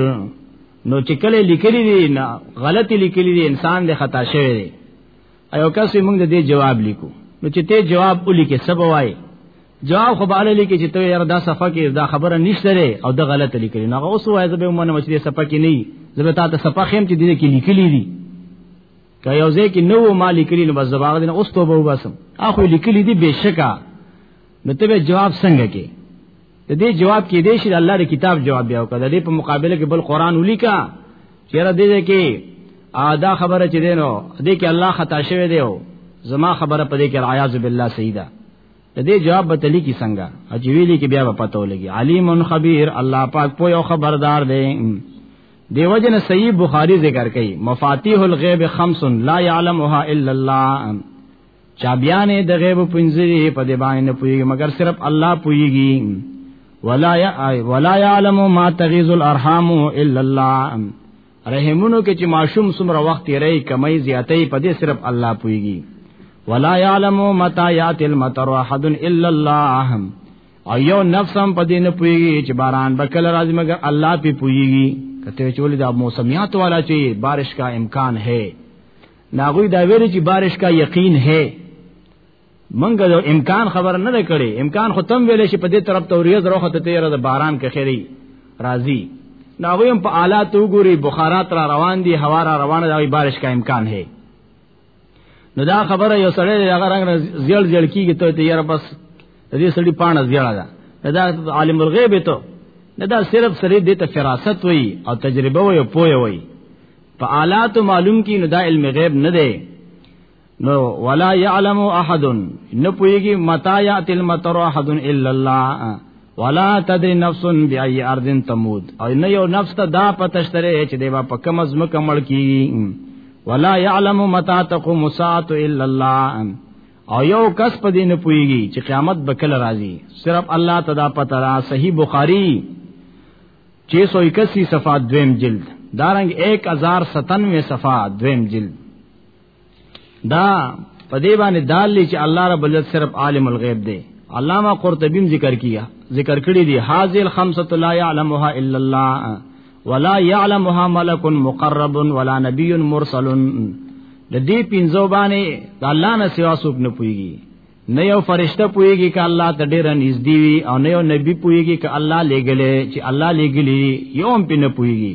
نو چې کله لیکلی دی نه غلط لیکلی دی انسان د خطا شوی دی ایو کس موږ د دې جواب لیکو نو چې ته جواب ولي کې سبب وای جواب خو باندې لیکي چې ته یار دا صفه کې دا خبره نشته لري او دا غلط لیکلی نه اوس وای زه به مونږ مچ دې صفه کې نه زه به تاسو صفه خیم چې دې کې لیکلی دی که یو ځای کې نو ما لیکلی نو بس زباغ دین اوس توبه وباسم اخو لیکلی دی بشکا نو ته جواب څنګه کې د دې جواب کې دی چې الله د کتاب جواب بیا وکړه د دې په مقابله کې بل قران ولیکا چیرې دې کې ادا خبره چې دینو دې کې الله خطا شوی دی او زما خبره پدې کې رعایاذ بالله سیدا د دې جواب به تلی کی څنګه او چې ویلي کې بیا به پته ولګي علیم خبیر الله پاک پوی او خبردار دی دیو جن صحیح بخاری ذکر کړي مفاتیح الغیب خمس لا یعلمها الا الله چابیان د غیب پنځری په دې باندې پویږي مگر صرف الله پویږي ولا ولا يعلم ما تغيظ الارحام الا الله رحمونو کې چې ماشوم څومره وخت یې کمای زیاتې په دې صرف الله پويږي ولا يعلم متى ياتي المطر احد الا الله او یو نفس هم په دې نه پويږي چې باران به کله راځي مګر الله پی پويږي کته چې ولې دا موسمیات والا چې بارش کا امکان ہے ناغوی دا ویل چې بارش کا یقین ہے منګ د امکان خبر نه کړي امکان خو تم ویلې شي په دې طرف ته وریځ روخه ته تیر د باران کې خېری راضي ناغوی هم په آلات وګوري بخارات را روان دي هوا را روانه ده بارش کا امکان هي نو دا خبره یو سړی هغه رنگ زیړ زیړ کیږي ته یاره بس دې سړی پانه زیړه ده دا عالم الغیب ته دا صرف سړی دې ته فراست وای او تجربه وای او پوهه وای په آلات معلوم کی نو دا علم غیب نه دی نو ولا يعلم احد نه پويږي متا يات المطر احد الا الله ولا تدري نفس باي ارض تموت او نه یو نفس ته دا پتشتره چې دیوا په کم از مکه مړ کی ولا يعلم متا تقوم الساعه الا الله او یو کس په دې نه پويږي چې قیامت به کله راځي صرف الله تدا پته را صحیح بخاری 681 صفحه دویم جلد دارنګ 1097 صفحه دویم جلد دا په دې باندې دال چې الله رب العزت صرف عالم الغیب دی علامه قرطبی ذکر کیا ذکر کړی دی حاذل خمسه لا يعلمها الا الله ولا يعلمها ملك مقرب ولا نبي مرسل د دې پینځو باندې د الله نه سوا څوک نه پويږي نه یو فرشته پويږي ک الله ته ډیر نږدې وي او نه یو نبی پويږي ک الله لګلې چې الله لګلې یوم پې نه پويږي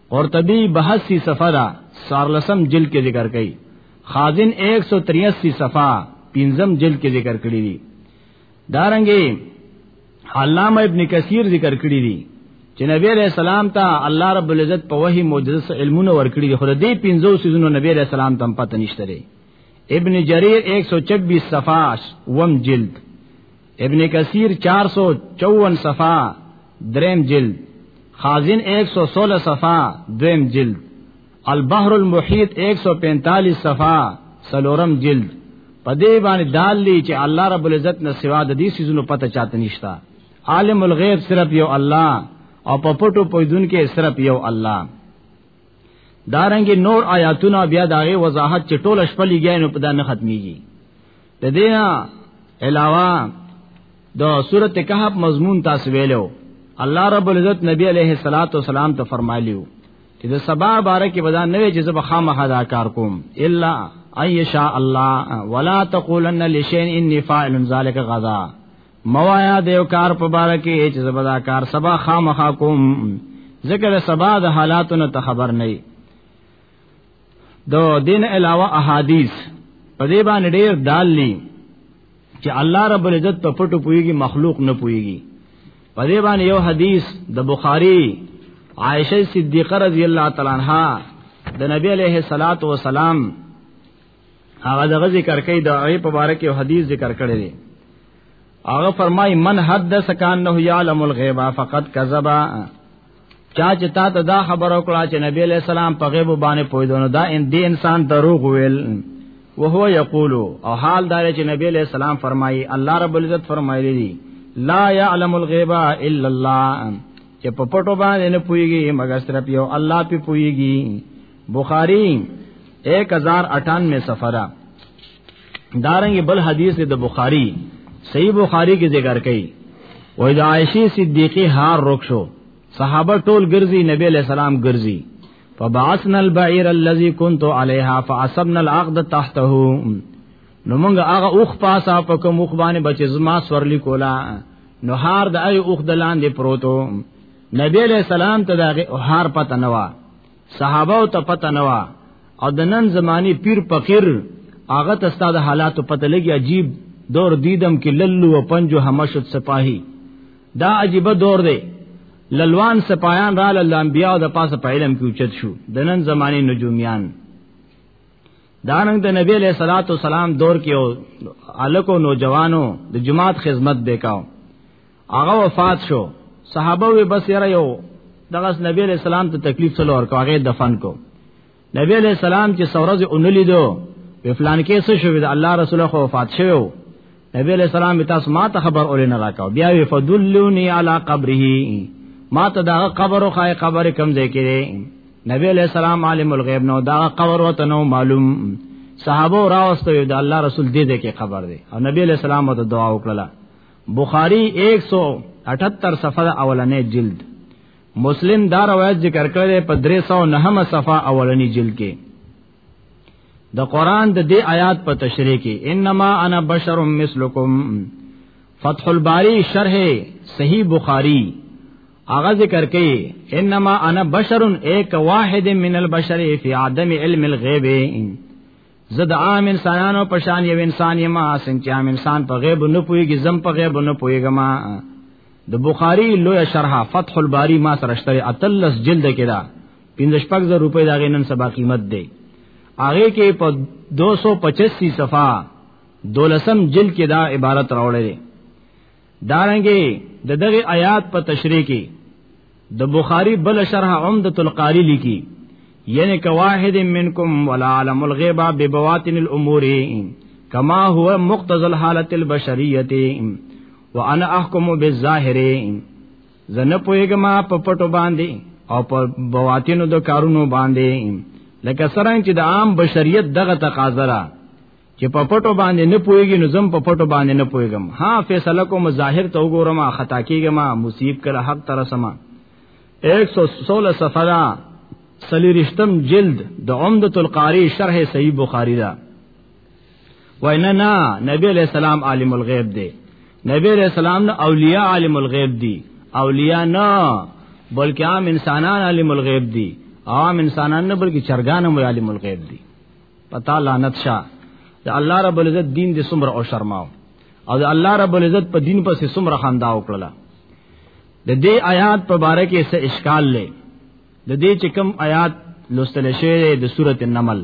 قرطبی بحثی صفحه دا سارلسم جلد کې ذکر کړي خازن 183 صفحه پنځم جلد کې ذکر کړي دي دارنګي علامه ابن کثیر ذکر کړی دی چې نبی علیہ السلام ته الله رب العزت په وحی معجزه سره علمونه ورکړي دي خو د دې پنځو سيزونو نبی علیہ السلام ته پته نشته دی ابن جریر 126 صفحه وم جلد ابن کثیر 454 صفحه دریم جلد خازن 116 صفحه دویم جلد البحر المحیط 145 صفحه سلورم جلد په دې باندې دال لی چې الله رب العزت نه سوا د دې سيزونو پته چاته نشتا عالم الغیب صرف یو الله او په پټو پویدون کې صرف یو الله دارنګ نور آیاتونه بیا داغه وضاحت چې ټول شپلې ګینو په دانه ختميږي د دینا علاوه د سورته کهف مضمون تاسو ویلو الله رب العزت نبی علیه الصلاۃ والسلام ته فرمایلیو چې د سبا باره کې ودا نه وي چې زه به خامخا دا کار کوم الا ایشا الله ولا تقولن لشین انی فاعل ذلک غدا موایا دیو کار په باره کې چې زه به دا کار سبا خامخا کوم ذکر سبا د حالاتونو ته خبر نه دو دین علاوه احادیث په دې باندې ډېر داللی چې الله رب العزت په پټو پويږي مخلوق نه پويږي په دې باندې یو حدیث د بخاری عائشه صدیقه رضی الله تعالی عنها د نبی علیه الصلاۃ والسلام هغه دغه ذکر کوي د ای په باره کې حدیث ذکر کړی دی هغه فرمای من حدث کان نه یعلم الغیب فقط کذبا چا چې تا ته دا خبر او کړه چې نبی علیہ السلام په غیب باندې پویدونه دا ان دی انسان دروغ ویل وهو یقول او حال دار چې نبی علیہ السلام فرمایي الله رب العزت فرمایلی دی لا یعلم الغیب الا الله چې په پټو باندې نه پويږي مګر صرف یو الله په پويږي بخاری 1098 سفرہ دارنګ بل حدیث د بخاری صحیح بخاری کې ذکر کړي وای د عائشه صدیقه هار رک شو صحابه ټول ګرځي نبی علیہ السلام ګرځي فبعثنا البعير الذي كنت عليها فعصبنا العقد تحته نو موږ هغه اوخ پاسا په کوم اوخ باندې بچ زما سورلی کولا نو هار د ای اوخ د لاندې پروتو نبی علیہ السلام ته د هار پته نوا صحابه او ته پته نه وا او د نن زمانی پیر فقیر هغه ته ستاد حالاتو پته لګي عجیب دور دیدم کې للو و پنجو همشت سپاهی دا عجیب دور دی للوان سپایان را لل انبیاء د پاسه په علم کې اوچت شو د نن زمانی نجومیان داننګ د نبی له صلوات و سلام دور کې او الکو نوجوانو د جماعت خدمت وکاو هغه وفات شو صحابه وی بس یره یو دغه نبی علیہ السلام ته تکلیف سره ورکو هغه دفن کو نبی علیہ السلام چې سورز اونلی دو په فلان کې څه شوې ده الله رسول خو وفات شوی نبی علیہ السلام تاسو ما ته خبر اورین راکاو بیا وی فدلونی علی قبره ما ته دا قبر خو قبر کم ځای کې نبی علیہ السلام عالم الغیب نو دا قبر وته نو معلوم صحابه راوستو د الله رسول دې دې کې قبر دی او نبی علیہ السلام ته دعا وکړه بخاری 178 صفحه اولنې جلد مسلم دا روایت ذکر کړی په 309 صفحه اولنې جلد کې د قران د دې آیات په تشریح کې انما انا بشر مثلکم فتح الباری شرح صحیح بخاری اغا ذکر کئی انما انا بشر ایک واحد من البشر فی عدم علم الغیب زه د عام انسانانو په شان یو انسان یم څنګه چې عام انسان په غیب نه پويږي زم په غیب نه پويګم د بخاری لوی شرح فتح الباری ما سره شته اتلس جلد کې دا پنځه شپږ زره روپۍ دا غینن سبا قیمت دی هغه کې په 285 صفه دولسم جلد کې دا عبارت راوړل دارنګي د دا دغه آیات په تشریح کې د بخاری بل شرح عمدۃ القاری لیکي یعنی که واحد منکم ولا علم الغیب ببواطن الامور کما هو مقتضى الحالت البشریه وانا احکم بالظاهر زنه پویګما په پټو باندې او په بواتینو د کارونو باندې لکه سره چې د عام بشریت دغه تقاضا چې په پټو باندې نه پويږي نو زم په پټو باندې نه پويګم ها فیصله کوم ظاهر ته وګورم خطا کیږم مصیب کړه حق تر سما 116 صفحه سلی رشتم جلد د عمدۃ القاری شرح صحیح بخاری دا وینا نا نبی علیہ السلام عالم الغیب دی نبی علیہ السلام نه اولیاء عالم الغیب دی اولیاء نه بلکې عام انسانان عالم الغیب دی عام انسانان نه بلکې چرګان هم عالم الغیب دی پتا لعنت شه د الله رب العزت دین دې سمره او شرماو او د الله رب العزت په دین پسې سمره خندا وکړه د دې آیات په باره کې څه اشکال لې د دې چې کوم آیات لوستل شوی د سورته النمل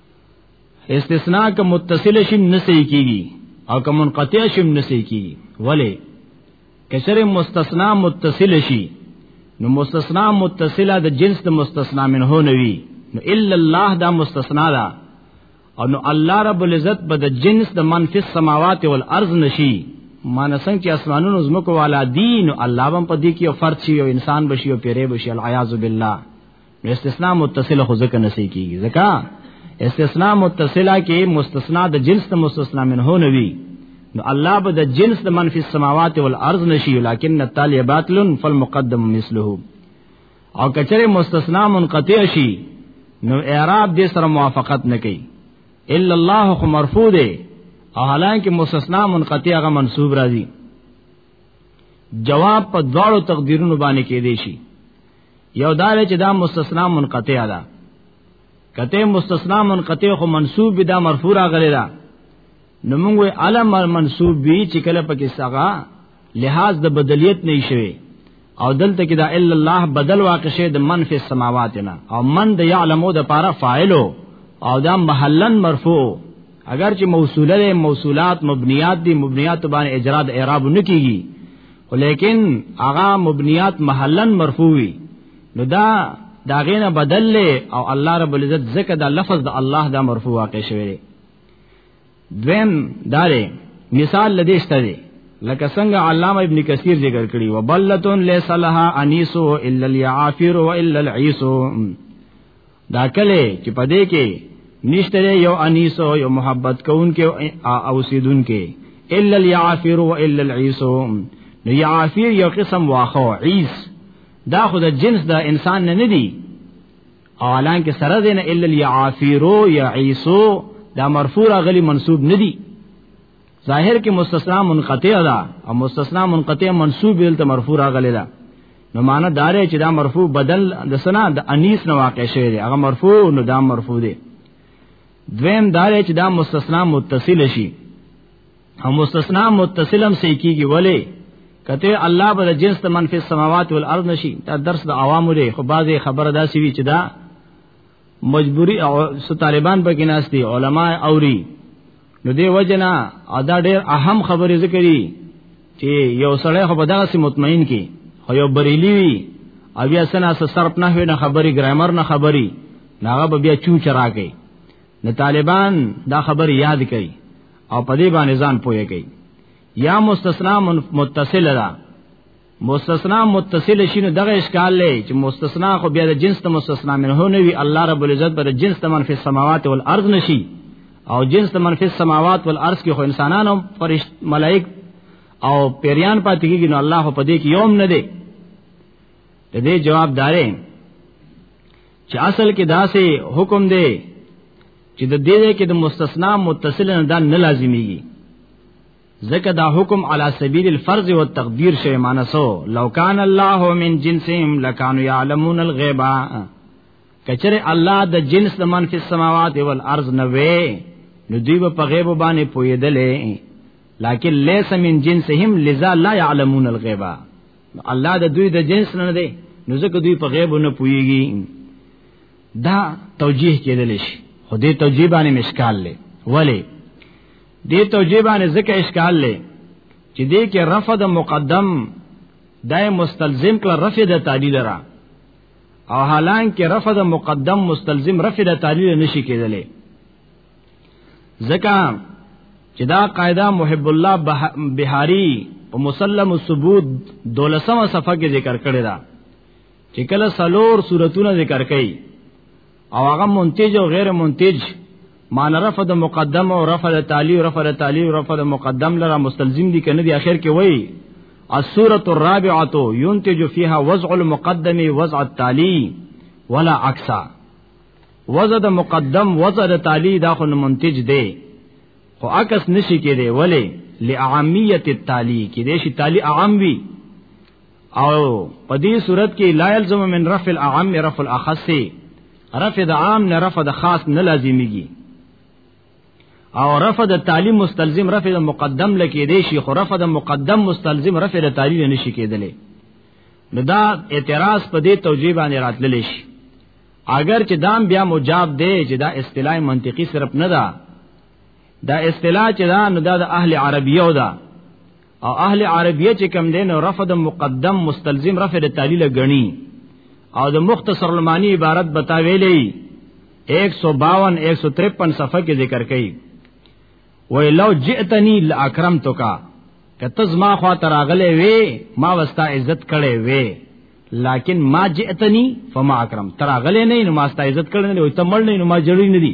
استثناء که متصل شیم نسی کیږي او که منقطع شیم نسی کیږي ولی کشر مستثنا متصل شي نو مستثنا متصله د جنس د مستثنا منه نه وی نو الا الله دا مستثنا ده او نو الله رب العزت به د جنس د من فی السماوات والارض نشي مان څنګه چې اسمانونو زمکو والا دین او الله هم په دې کې فرد شي او انسان بشي او پیری بشي العیاذ بالله نو استثناء متصله خو ځکه نسی کیږي ځکه استثناء متصله کې مستثنا د جنس ته مستثنا منه نه وي نو الله به د جنس د منفي السماوات والارض نشي لکن التالي باطل فالمقدم مثله او کچره مستثنا منقطع شي نو اعراب دې سره موافقت نه کوي الا الله خو مرفوع دی او حالانکه مستثنا منقطع هغه منصوب راځي جواب په دواړو تقدیرونو باندې کې دی شي یو دا چې دا مستثنا منقطع ده کته مستثنا منقطع خو منصوب به دا مرفوع راغلی ده نو موږ علم منصوب به چې کله پکې صغا لحاظ د بدلیت نه شوي او دلته کې دا الا الله بدل واقع شه د من فی السماوات نه او من د یعلمو د پاره فاعلو او دا محلن مرفوع اگر چې موصوله موصولات مبنیات دي مبنیات باندې اجراد اعراب نکېږي ولیکن هغه مبنیات محلن مرفوعي نو دا دا غینه بدل له او الله رب العزت زکه دا لفظ د الله دا مرفوع واقع شوی دی دویم داره مثال لدی شته دی لکه څنګه علامه ابن کثیر ذکر کړی و بلتون لیس لها انیسو الا الیعافیر و الا العیسو دا کله چې پدې کې نشته یو انیس او یو محبت کون کې او سیدون کې الا الیعافر و الا العیسو نو یعافر یو قسم واخو عیس دا خو د جنس د انسان نه ندی او الان کې سره دین الا الیعافر یا عیسو دا مرفوع غلی منصوب ندی ظاهر کې مستثنا منقطع ده او مستثنا منقطع منصوب ویل ته مرفوع راغلی ده نو معنی دار چې دا مرفوع بدل د سنا د انیس نه واقع شوی دی هغه مرفوع نو دا مرفوع دی دویم دار چې دا مستثنا متصل شي او مستثنا متصلم سې کیږي ولی کته الله به جنس ته منفي السماوات والارض نشي دا درس د عوامو لري خو بعضی خبره داسي وی چې دا مجبوری او طالبان پکې ناشتي علما اوري نو دی وجنا ادا ډېر اهم خبرې ذکر دي چې یو سړی خو بداسي مطمئن کی خو یو بریلی وي او بیا سنا سرپ نه وي نه خبري ګرامر نه خبري ناغه به بیا چو چرا کوي نه طالبان دا خبر یاد کوي او په دې باندې ځان پوهه کوي یا مستثنا متصل ده مستثنا متصل شینو دغه اشکال لې چې مستثنا خو بیا د جنس ته مستثنا منه نه وی الله رب العزت پر جنس ته منفي السماوات والارض نشي او جنس ته منفي السماوات والارض کې خو انسانانو فرشت ملائک او پیریان پاتې کیږي نو الله په دې کې یوم نه دی د دې جواب دارې چې اصل کې داسې حکم دی چې د دې کې د مستثنا متصل نه دا نه لازميږي ځکه دا حکم علی سبیل الفرض او تقدیر شوی مانسو لو کان الله من جنسهم لکانوا یعلمون الغیبا کچره الله د جنس د من فی السماوات والارض نه وی نو دوی په غیب باندې پویدلې لکن لیس من جنسهم لذا لا یعلمون الغیبا الله د دوی د جنس نه دی نو ځکه دوی په غیب نه پویږي دا توجیه کېدل شي خو دې توجیه باندې مشکال لې ولی دې توجیه باندې ځکه اشکال لې چې دې کې رفع د مقدم دای مستلزم کله رفع د تعلیل را او حالان کې رفع د مقدم مستلزم رفع د تعلیل نشي کېدلې ځکه چې دا قاعده محب الله بهاری او مسلم الثبوت دولسمه صفحه کې ذکر کړی دا چې کله سلور صورتونه ذکر کړي او هغه منتج او غیر منتج مان رفع د مقدم او رفع د تالی او رفع د تالی او رفع د مقدم لره مستلزم دي کنه دی اخر کې وایي السوره الرابعه ينتج فيها وضع المقدم وضع التالي ولا عكس وضع د مقدم وضع د تالی دا خو منتج دی خو عکس نشي کېده ولی لاعامیت التالی کې دې شي تالی عام وي او په دې صورت کې لا يلزم من رفع الاعم رفع الاخص رفع د عام نه رفع د خاص نه لازميږي او رفع د تعلیم مستلزم رفع د مقدم لکې دی شي خو رفع د مقدم مستلزم رفع د تعلیم نه شي کېدلی نو دا اعتراض په دې توجیه باندې راتللی شي اگر چې دام بیا مجاب دی چې دا اصطلاح منطقي صرف نه ده دا اصطلاح چې دا نو دا د اهل عربیو ده او اهل عربیه چې کم دین رفع د مقدم مستلزم رفع د تعلیل غنی او د مختصر المانی عبارت بتاویلې 152 153 صفحه کې ذکر کړي وای لو جئتنی لاکرمتک کته زما خوا تراغله وی ما وستا عزت کړي وی لیکن ما جئتنی فما اکرم تراغله نه نو ما ستا عزت کړي نه وي ته مړ نه نو ما جړی نه دي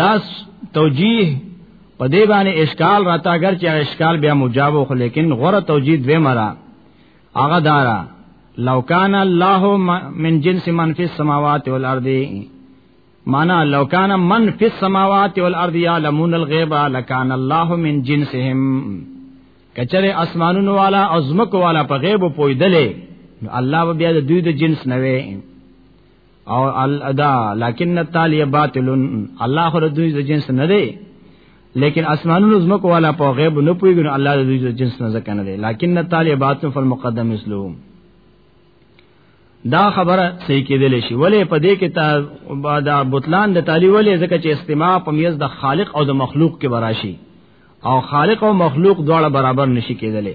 داس توجیه په دې باندې اشکال راته اگر چې اشکال بیا مجاب خو لیکن غره توجیه دوی مرا هغه دارا لو کان الله من جنس من فی السماوات والارض معنا لو کان من فی السماوات والارض یعلمون الغیب لکان الله من جنسهم کچره اسمانونو والا ازمکو والا په غیب پویدلې نو الله بیا د دوی د جنس نه وي او الادا لکن التالی باطل الله خو دوی د جنس نه دی لیکن اسمانونو زمکو والا په غیب نه پویګنو الله د دوی د جنس نه ځکه نه دی لکن التالی باطل فالمقدم اسلوم دا خبره صحیح کېدل شي ولې په دې کې تا دا بوتلان د تالی ولې ځکه چې استماع په میز د خالق او د مخلوق کې براشي او خالق او مخلوق دواړه برابر نشي کېدلی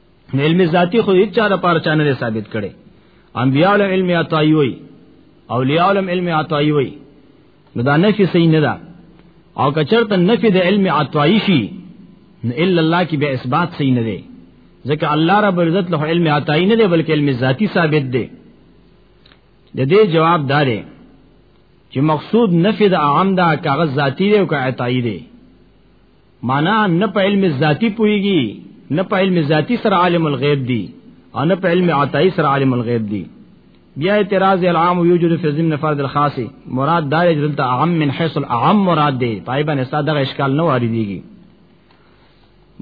علم ذاتی خو هیڅ چا د پاره چانه نه ثابت کړي انبیاء له علم عطای وي اولیاء له علم عطای وي نو دا نفي صحیح نه ده او کچرته نفي د علم عطای شي نو الا الله کی به اثبات صحیح نه ده ځکه الله رب عزت له علم عطای نه ده بلکې علم ذاتی ثابت ده د دې جواب دارې چې مقصود نفي د عام ده کاغذ ذاتی دی او کا عطای دی معنا نه په علم ذاتی پويږي نه په علم ذاتی سره عالم الغیب دی او نه په علم عطای سره عالم الغیب دی بیا اعتراض العام یوجد فی ضمن فرد الخاص مراد دار جلت اعم من حيث الاعم مراد دی پای باندې ساده اشکال نه واردېږي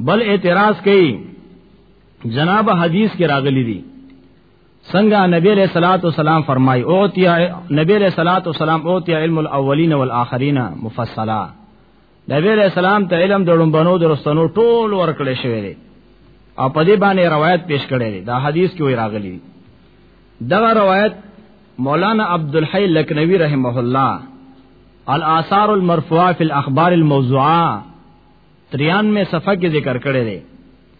بل اعتراض کوي جناب حدیث کې راغلي دي څنګه نبی علیہ الصلوۃ والسلام فرمای او تی نبی علیہ الصلوۃ والسلام او تی علم الاولین والآخرین مفصلا نبی علیہ السلام ته علم د لومبنو درستنو ټول ورکړې شوی دی او په دې باندې روایت پیش کړی دی دا حدیث کې وی راغلی دی دغه روایت مولانا عبدالحی لکنوی رحمه الله الاثار المرفوعه فی الاخبار الموضوعه 93 صفحه کې ذکر کړی دی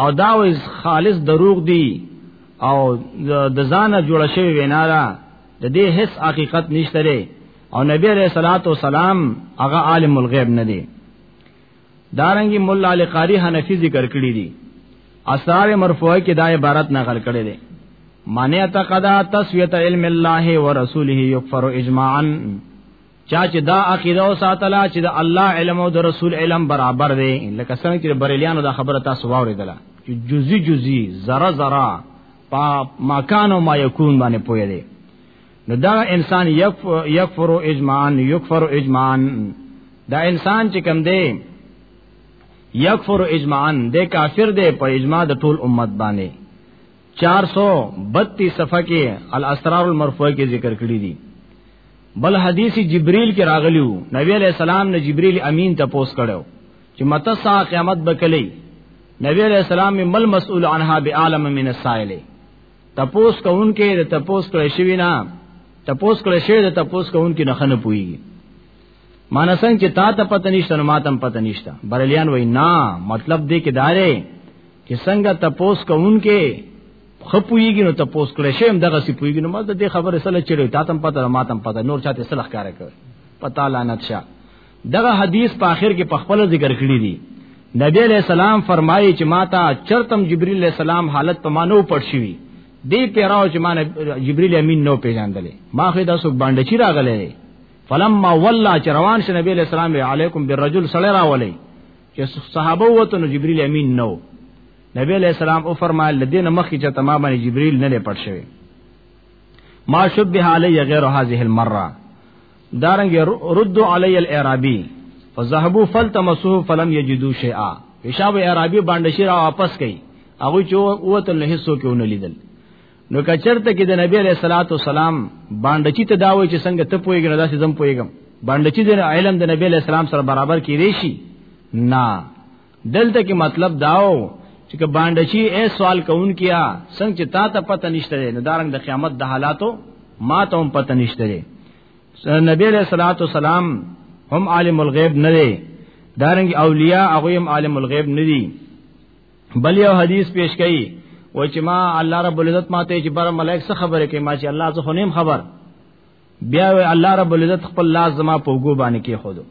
او دا ویس خالص دروغ دی او د ځانه جوړ شوی وینا را د دې هیڅ حقیقت نشته لري او نبی علیہ الصلوۃ والسلام هغه عالم الغیب نه دی دارنګي مولا علی قاری حنفی ذکر کړی دی اثار مرفوعه کې دا عبارت نقل کړی دی معنی اعتقاد تسویت علم الله ورسوله یکفر اجماعا چا چې دا عقیده او ساتلا چې د الله علم او د رسول علم برابر دی لکه څنګه چې بریلیانو دا خبره تاسو واوریدله چې جزئی جزئی ذره ذره پا مکان او ما یکون باندې پوی دی نو دا انسان یکفر اجمعان یکفر اجمعان دا انسان چې کم دی یکفر اجمعان د کافر دی په اجماع د ټول امت باندې 432 صفحه کې الاسرار المرفوعه کې ذکر کړی دي بل حدیث جبرئیل کې راغلیو نبی علیہ السلام نے جبرئیل امین ته پوس کړو چې مت سا قیامت بکلی نبی علیہ السلام مل مسئول عنها بعالم من السائل تپوس کوونکې د تپوس کړی شوی نه تپوس کړی شوی د تپوس کوونکې نه خنه پوي مانسنګ چې تا ته پته نشته نو ماتم پته نشته بریلیان وای نه مطلب دې کې دارې چې څنګه تپوس کوونکې خپويږي نو تپوس کړي شي هم دغه سی پويږي نو ما د دې خبره سره چړې تا تم پته ما تم پته نور چاته صلح کار کوي پتا لعنت شه دغه حدیث په اخر کې په خپل ذکر کړی دی نبی علیہ السلام فرمایي چې ماتا چرتم جبرئیل علیہ السلام حالت په مانو پټ شوی دی پیراو چې مان جبرئیل امین نو پیژاندلې ما خو دا سو باندې چی راغلې فلما ولا چې روان شه نبی علیہ السلام علیکم بالرجل صلی الله علیه چې صحابه وته نو جبريل امين نو نبی علیہ السلام او فرمایل لدین مخی چې تمام باندې جبريل نه لې پټ شوی ما شبه علی غیر هذه المره دارنګ رد علی الاعرابی فذهبوا فلتمسوه فلم یجدوا شیئا پیشاب اعرابی باندې شیر واپس کئ هغه چې وته له هیڅ څوک نه لیدل نو کچرته کې د نبی علیہ الصلوۃ والسلام باندې چې تداوی چې څنګه ته پويګ نه داسې زم پويګم باندې چې د علم د نبی علیہ السلام سره برابر کې دی شي نه دلته کې مطلب داو چې که باندې چې اے سوال کوون کیا څنګه چې تا ته پته نشته نه دارنګ د قیامت د حالاتو ما ته هم پته نشته نبی علیہ الصلوۃ والسلام هم عالم الغیب نه دی دارنګ اولیاء هغه هم عالم الغیب نه دي بل یو حدیث پیش کړي و چې ما الله رب العزت ماته چې بر ملائک څخه خبره کوي ما چې الله څخه نیم خبر بیا و الله رب العزت خپل لاس زما په وګو باندې کې خودو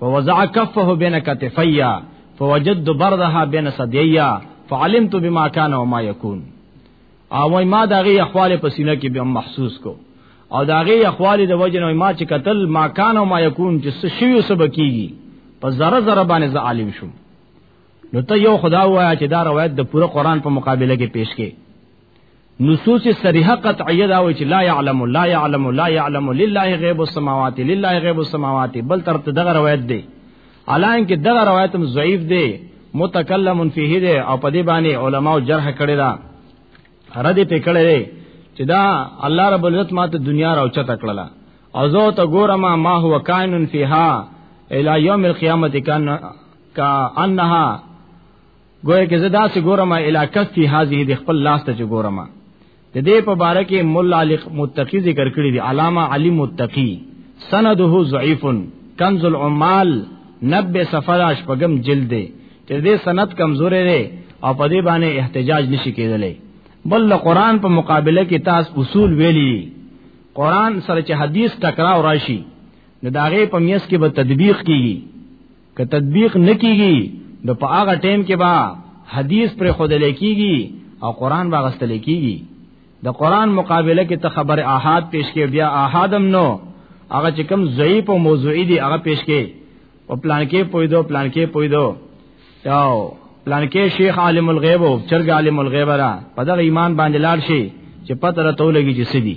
فوزع كفه بين كتفيا فوجد بردها بين صديا فعلمت بما كان وما يكون او ما دغه اخوال په سینه کې به محسوس کو او داغه اخوال د وجه نو ما چې قتل ما کان او ما یکون چې شوی سبکیږي په ذره ذره باندې عالم شوم نو ته یو خدا وایا چې دا روایت د پوره قران په مقابله کې پیش کې نصوص صریحه قطعیه دا وایي چې لا يعلم لا يعلم لا يعلم لله غیب السماوات لله غیب السماوات بل تر ته دغه روایت دی الان کې دغه روایت هم ضعیف دی متکلم فيه دی او په دې باندې علما جرح کړی دا رد په کړی دی چې دا الله رب العزت ماته دنیا راوچه تکړه او زه ته ګورم ما هو کائن فیها الی یوم القیامت کان کا انها ګویا کې زدا سي ګورم علاقت فی هذه د خپل لاس ته ګورم د دې په باره کې مولا علی متقی ذکر کړی دی علامه علی متقی سنده ضعیف کنز العمال نبه سفراش پغم جلد دی چې دې سند کمزورې دی او په دې باندې احتجاج نشي کېدلی بل قرآن په مقابله کې تاسو اصول ویلي قرآن سره چې حدیث ټکراو راشي نو داغه په میس کې به تطبیق کیږي که تطبیق نکیږي نو په هغه ټیم کې با حدیث پر خود لیکيږي او قران با غستل کیږي د قران مقابله کې ته خبر احاد پیش کې بیا احادم نو هغه چې کوم ضعیف او موضوعي دي هغه پیش کې او پلان کې پوی دو پلان کې پوی دو یاو پلان کې شیخ عالم الغیب او چرګ عالم الغیب را په دغه ایمان باندې لاړ شي چې پته راته ولګي چې سدي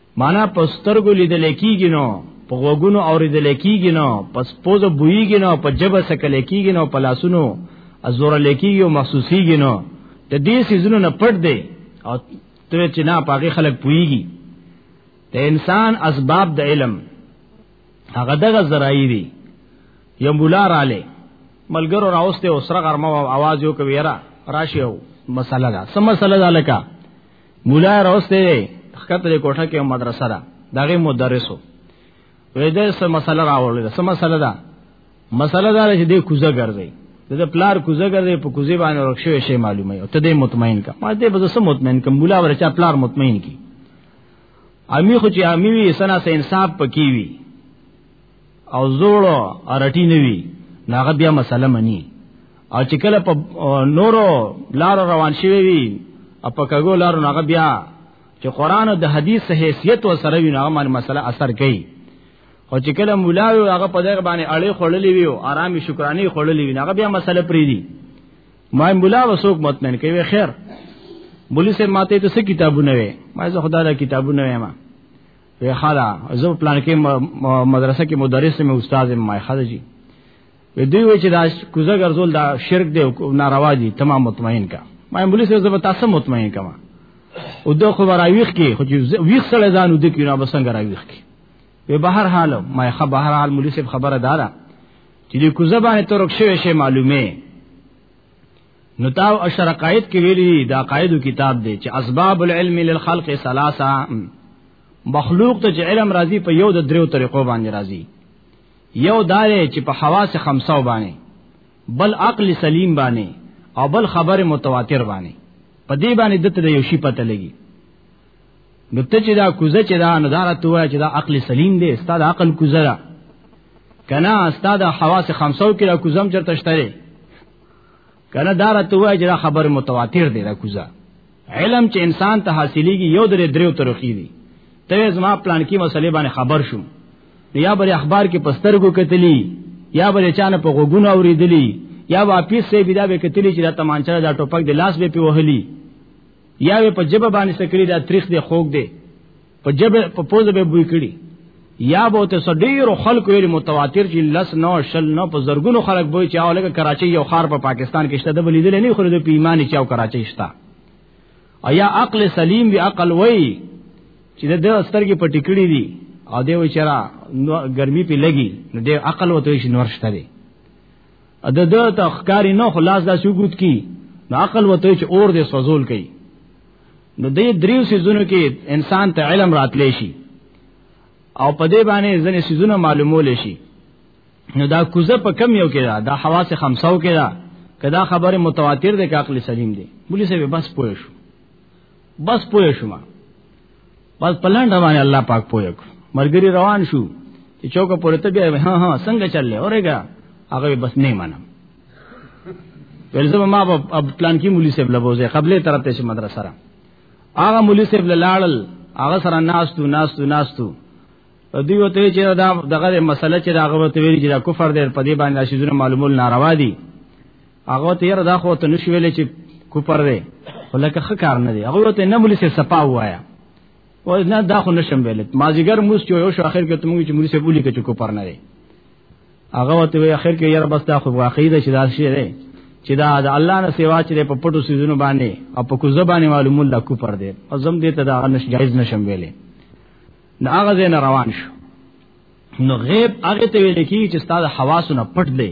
معنا پسترګو لیدل کیږي نو په غوګونو اوریدل کیږي نو پس پوزه بویږي نو په جبه سکل کیږي نو په لاسونو ازور لکیږي او محسوسیږي نو د دې سيزونو نه پټ دی او ته چې نه پاګه خلک پويږي د انسان اسباب د علم هغه دغه زرائی دي یو مولا رااله ملګرو راوسته اوسره غرمه आवाज یو کوي را راشي او مسله ده سم مسله ده لکه مولا راوسته خکته کوټه کې مدرسه ده دغه مدرسو وې دې سم مسله راوړل سم مسله ده مسله دا چې دې کوزه ګرځي د پلار کوزه ګرځي په کوزي باندې ورخښوي شي معلومه یو ته دې مطمئن کا ما دې به سم مطمئن کوم مولا ورچا پلار مطمئن کی امی خو چې امی وی سنا سه انصاف پکې وی او زوړو ارټی نوی ناغه بیا مسله منی او چې کله په نورو لار روان شوی وي او په کګو لار ناغه بیا چې قران او د حدیث حیثیت و سره وي ناغه باندې مسله اثر کوي او چې کله مولا وي هغه په دغه باندې اړې خړلې وي او آرامي شکرانه خړلې وي ناغه بیا مسله پری دي ما مولا وسوک مطمئن کوي خیر بولی سے ماته ته څه کتابونه وي ما زه خدای دا کتابونه وي ما وی خاله زه پلان کې مدرسه کې مدرس مې استاد مې خاله جی وی دوی وی چې دا کوزه ګرځول دا شرک دی او ناروا دي تمام مطمئن کا ما امبولي سره زه تاسو مطمئن کما او د خو راويخ کې خو ویخ سره ځانو د کینو به څنګه راويخ کې وی بهر حال ما خه بهر حال مولي سره خبره دارا چې دې کوزه باندې ترک شوی شی معلومه نو تاو اشرقایت کې ویلي دا قاعده کتاب دی چې اسباب العلم للخلق ثلاثه مخلوق ته چې علم راځي په یو د دریو طریقو باندې راځي یو دا چې په حواس خمسه باندې بل عقل سلیم باندې او بل خبر متواتر باندې په دې باندې دته د یو شی پته لګي نو ته چې دا کوزه چې دا نو دا راته وای چې دا عقل سلیم دی استاد عقل کوزه را کنا استاد حواس خمسو کې را کوزم چرته شته کنه دا راته وای چې دا خبر متواتر دی دا کوزه علم چې انسان ته حاصلېږي یو درې دریو طریقې دي ته زما پلان کې مسلې باندې خبر شوم یا بر اخبار کې پسترګو کتلی یا بر چانه په غوګونو اوریدلی یا واپس سه بیا به کتلی چې دا تمانچه دا ټوپک د لاس به په وهلی یا په جبه باندې سکړي دا تاریخ دی خوګ دی په جبه په پوزه به بوی کړي یا به ته سډیرو خلکو یې متواتر چې لس نو شل نو په زرګونو خلک بوي چې اولګه کراچي یو خار په پاکستان کې شته د بلیدل نه خو د پیمانه چاو کراچي شته ایا عقل سلیم وی عقل وای چې د سترګې په ټیکړی دي او دی وچرا ګرمي په لګي نو د عقل وته شي نور شته د دې ته ښکاری نه خلاص دا سګوت کی نو عقل وته چې اور دې سوزول کوي نو دې دریو سيزونو کې انسان ته علم راتلی شي او په دې باندې ځنې سيزونه معلومول شي نو دا کوزه په کم یو کې دا د حواس خمسو کې دا کدا خبره متواتر ده کې عقل سلیم دی بولی سه بس پوه شو بس پوه شوم بس پلان روانه الله پاک پوه کو مرګری روان شو چې چوکه پورې ته بیا ها ها څنګه چللې اورېګا هغه بس نه منم ولزم ما په پلان کې مولوی صاحب لبوزه قبلې طرف ته مدرسه را هغه مولوی صاحب لاړل هغه سره ناستو ناستو ناستو دوی وته چې دا دغه مسله چې دا غوته ویل چې دا کفر دی په دې باندې شیزونه معلومول ناروا دي هغه ته یره دا خو ته نشو ویلې چې کوپر دی ولکه خ کار نه دی هغه ته نه مولي سه صفا وایا و نه دا خو نشم ویلې مازیګر موس چې یو شو اخر کې ته موږ چې مولي سه بولی کې کوپر نه دی هغه ته وی اخر کې یره بس دا خو واقعي ده چې دا شی دی چې دا د الله نه سیوا چې په پټو سيزونو باندې او په کوزه باندې معلوم الله کو پر دې او زم دې ته دا نش جایز نشم ویلې نه هغه زین روان شو نو غیب هغه ته ویل کی چې ستاسو حواسونه پټ دی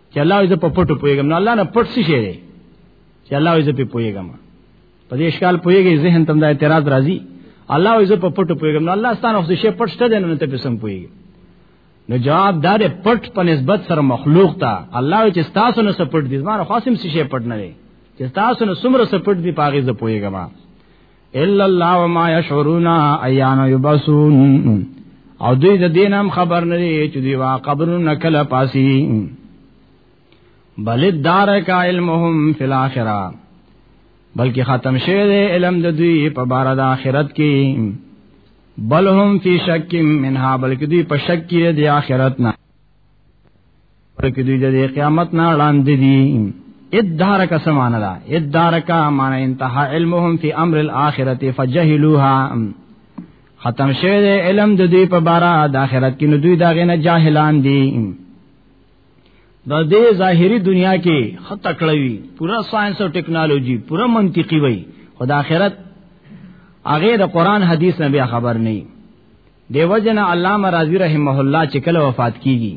چې الله یې په پټو پويګم نو الله نه پټ څه شي دی چې الله یې په پويګم په دې ښکال پويګي ذهن تم دا اعتراض راځي الله یې په پټو پويګم نو الله ستانه خو شي پټ شته دی نو ته په سم پويګي نو جواب دا دی پټ په نسبت سره مخلوق ته الله چې تاسو نه سپټ دي زما خاصم څه شي پټ نه دی چې تاسو نه سمره سپټ دي پاغي ز پويګم الا الله وما يشعرون ايان يبسون او دوی د دین هم خبر نه دي چې دی وا قبرونه کله پاسي بل دار کا علمهم فی الاخره بلکې ختم شوی دی علم د دوی په بار د آخرت کې بل هم فی شک منها بلکې دوی په شک کې دی آخرت نه پرکې دوی د قیامت نه وړاندې دي ادارک سمانه دا ادارک معنی انتها علمهم فی امر الاخرته فجهلوها ختم شوه د علم د دوی په بارا د آخرت کې نو دوی داغه نه جاهلان دي د دې ظاهری دنیا کې خطا کړوي پورا ساينس او ټیکنالوژي پورا منطقي وي خو د آخرت هغه د قران حدیث نه بیا خبر نه دیو جن علامه رازی رحمه الله چې کله وفات کیږي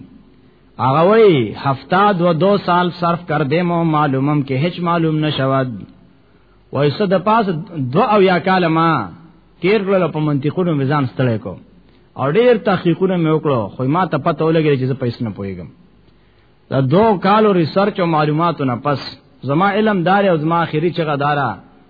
هغه وای هفتا دو دو سال صرف کر دې مو معلومم کې هیڅ معلوم نشواد وای څه د پاس دو او یا کال ما تیر کړل په منطقونو میزان ستړی کو او ډیر تحقیقونه مې وکړو خو ما ته پته ولګی چې زه پیسې نه پويګم دا دو کالو ریسرچ او معلوماتو نه پس زما علم دار او زما اخیری چغه دارا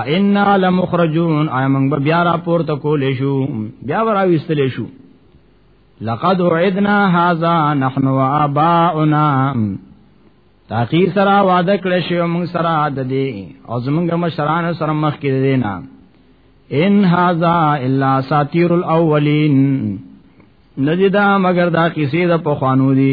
ائنا لمخرجون آیا موږ به بیا را پورته کولې شو بیا وراويستلې شو لقد وعدنا هذا نحن واباؤنا تاخی سرا وعده کړې شو موږ سرا د دې او زمونږ مشران سره مخ کې دینا ان هاذا الا ساتیر الاولین نجدا مگر دا کیسې د پخوانو دي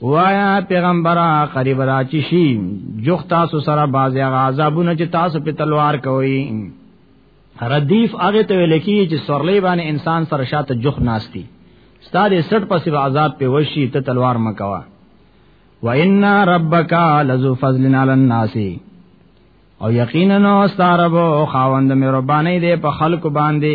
وایا پیغمبره قریب را چی شي جوخ تاسو سره بازي غاظابونه چې تاسو په تلوار کوي ردیف هغه ته ویل کی چې سورلې باندې انسان سره شاته جوخ ناشتي ستاره 60 پسې عذاب په وشي ته تلوار مکوا و ان ربک لذو فضل علی الناس او یقینا نو ستاره بو خاوند مې ربانه دې په خلق باندې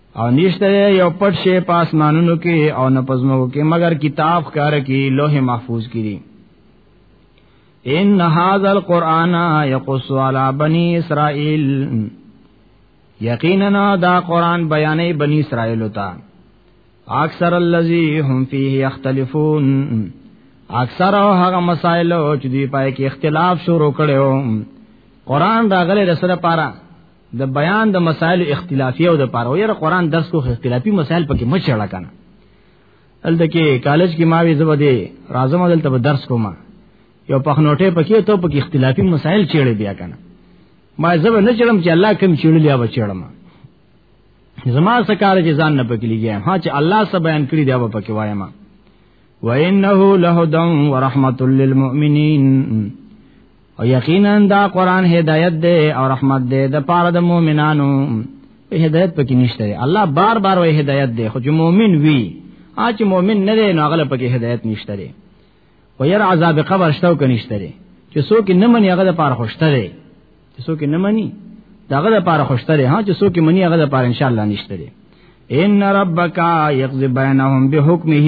او نشته یو پټ شی په اسمانونو کې او نه پزمو کې مگر کتاب ښکار کې لوح محفوظ کړي ان هاذا القران يقص على بني اسرائيل یقینا دا قران بیانې بني اسرائيل ته اکثر الذي هم فيه يختلفون اکثر هغه مسائل چې دی پای کې اختلاف شروع کړو قران راغله رسول پاره د بیان د مسائل اختلافي او د پاره یره قران درس کو اختلافي مسائل پکې مچړه کنه دلته کې کالج کې ما وی زبر دی راځم دلته به درس کوم یو پخنوټه پکې ته پکې اختلافي مسائل چیړې بیا کنه ما زبر نه چړم چې الله کوم چیړلې یا بچړم زما سکار چې ځان نه پکلیږي ها چې الله سب بیان کړی دی به پکې وایم وانه لهدم ورحمت للمؤمنین او یقینا دا قران هدایت دی او رحمت دی د پاره د مؤمنانو هدایت پکې نشته الله بار بار وې هدایت دی خو چې مؤمن وي اچ مؤمن نه دی نو هغه پکې هدایت نشته دی و ير عذاب قبر شته او کنيشته دی چې څوک نه مني هغه د پاره خوشته دی چې څوک نه مني داغه د پاره خوشته دی ها چې څوک مني هغه د پاره ان شاء الله نشته دی ان ربک یقضی بینهم بحکمه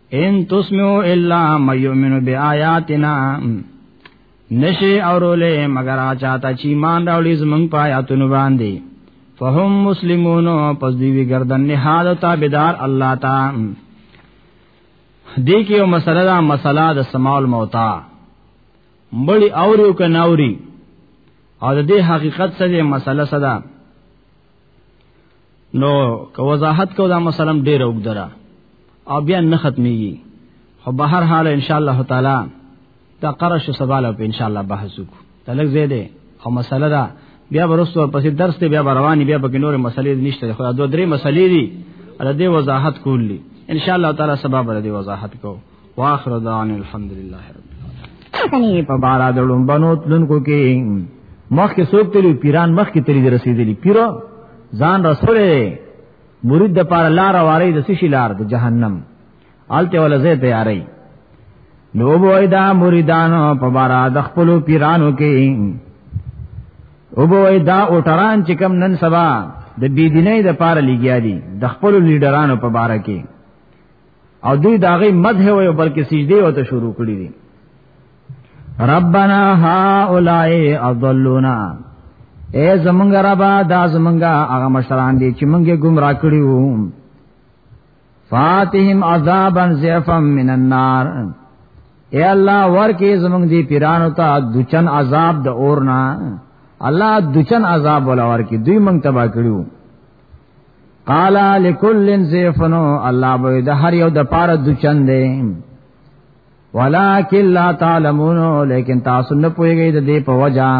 ان تسمعو الا من یؤمن بیااتنا نشی اورولې مگر چاته چې مان راولې زمنګ پایاتونو باندې فهم مسلمون پس دی وی گردن نهاد تابعدار الله تا دې کې یو مسله دا مسله د سماول موتا مړی اوري او کناوري او د دې حقیقت سره مسله صدا نو که وضاحت کو دا مثلا ډیر وګدره او بیا نه ختميږي خو به هر حال ان شاء الله تعالی دا قرش سباله په ان شاء الله بحث وکړو تلک زیاده او مسله دا بیا ورسره پسې درس ته بیا رواني بیا په نور مسلې نشته خو دا درې مسلې دي ال دې وضاحت کولی ان شاء الله تعالی سبا بر دې وضاحت کوو واخر دعوان الحمدلله رب العالمین په بار د لومبنو تلونکو کې مخ کې څوک تللی پیران مخ کې تللی رسیدلی پیرو ځان رسوله مرید د پار لار واره د سشي لار د جهنم آلته ولا زه تیارې نو بوای دا مریدانو په بار د خپل پیرانو کې او بوای دا اوټران چې کم نن سبا د بی دیني د پار لګیا دي د خپل لیډرانو په بار کې او دوی دا غي مدح وي بلکې سجدي او ته شروع کړی دي ربنا هؤلاء اضلونا اے زمونږ ربا دا زمونږ هغه مشران دي چې مونږه گمراه کړی وو فاتهم عذابا ضعفا من النار اے الله ورکه زمونږ دی پیرانو ته دچن عذاب د اورنا الله دچن عذاب ولا ورکه دوی مونږ تبا کړیو قال لكل زيفن الله به د هر یو د پاره د چند ولکن لا تعلمون لیکن تاسو نه پوهیږئ د دې په وجا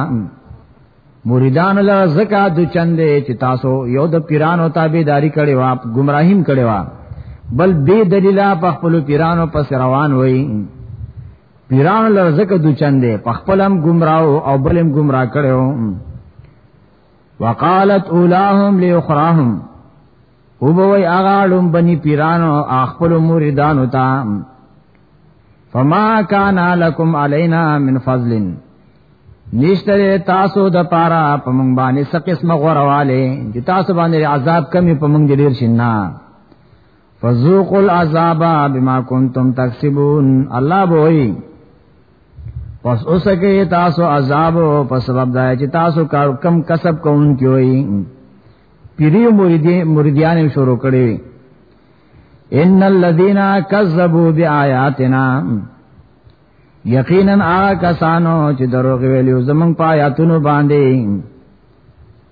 مریدان له زکا د چند چې تاسو یو د پیرانو تابعداري کړي وا گمراهیم کړي وا بل بے دلیلا په خپل پیرانو پس روان وای پیران له زکا د چند په خپلم گمراو او بلم گمراه کړي وقالت اولاهم لاخراهم او بوي اغاړم بني پیرانو اخپل مریدانو ته فما کان لکم علینا من فضل نشتره تاسو د پارا پمنګ باندې څه قسمه غورواله چې تاسو باندې عذاب کمی پمنګ ډیر شینا فذوقوا العذاب بما کنتم تکسبون الله بوئی پس اوس کې تاسو عذاب په سبب دا چې تاسو کار کم کسب کوونکی وئ پیری مریدین مریدیان شروع کړي ان الذين كذبوا بآياتنا یقینا آ کسانو چې دروغ ویلو زمون پایاتونو باندې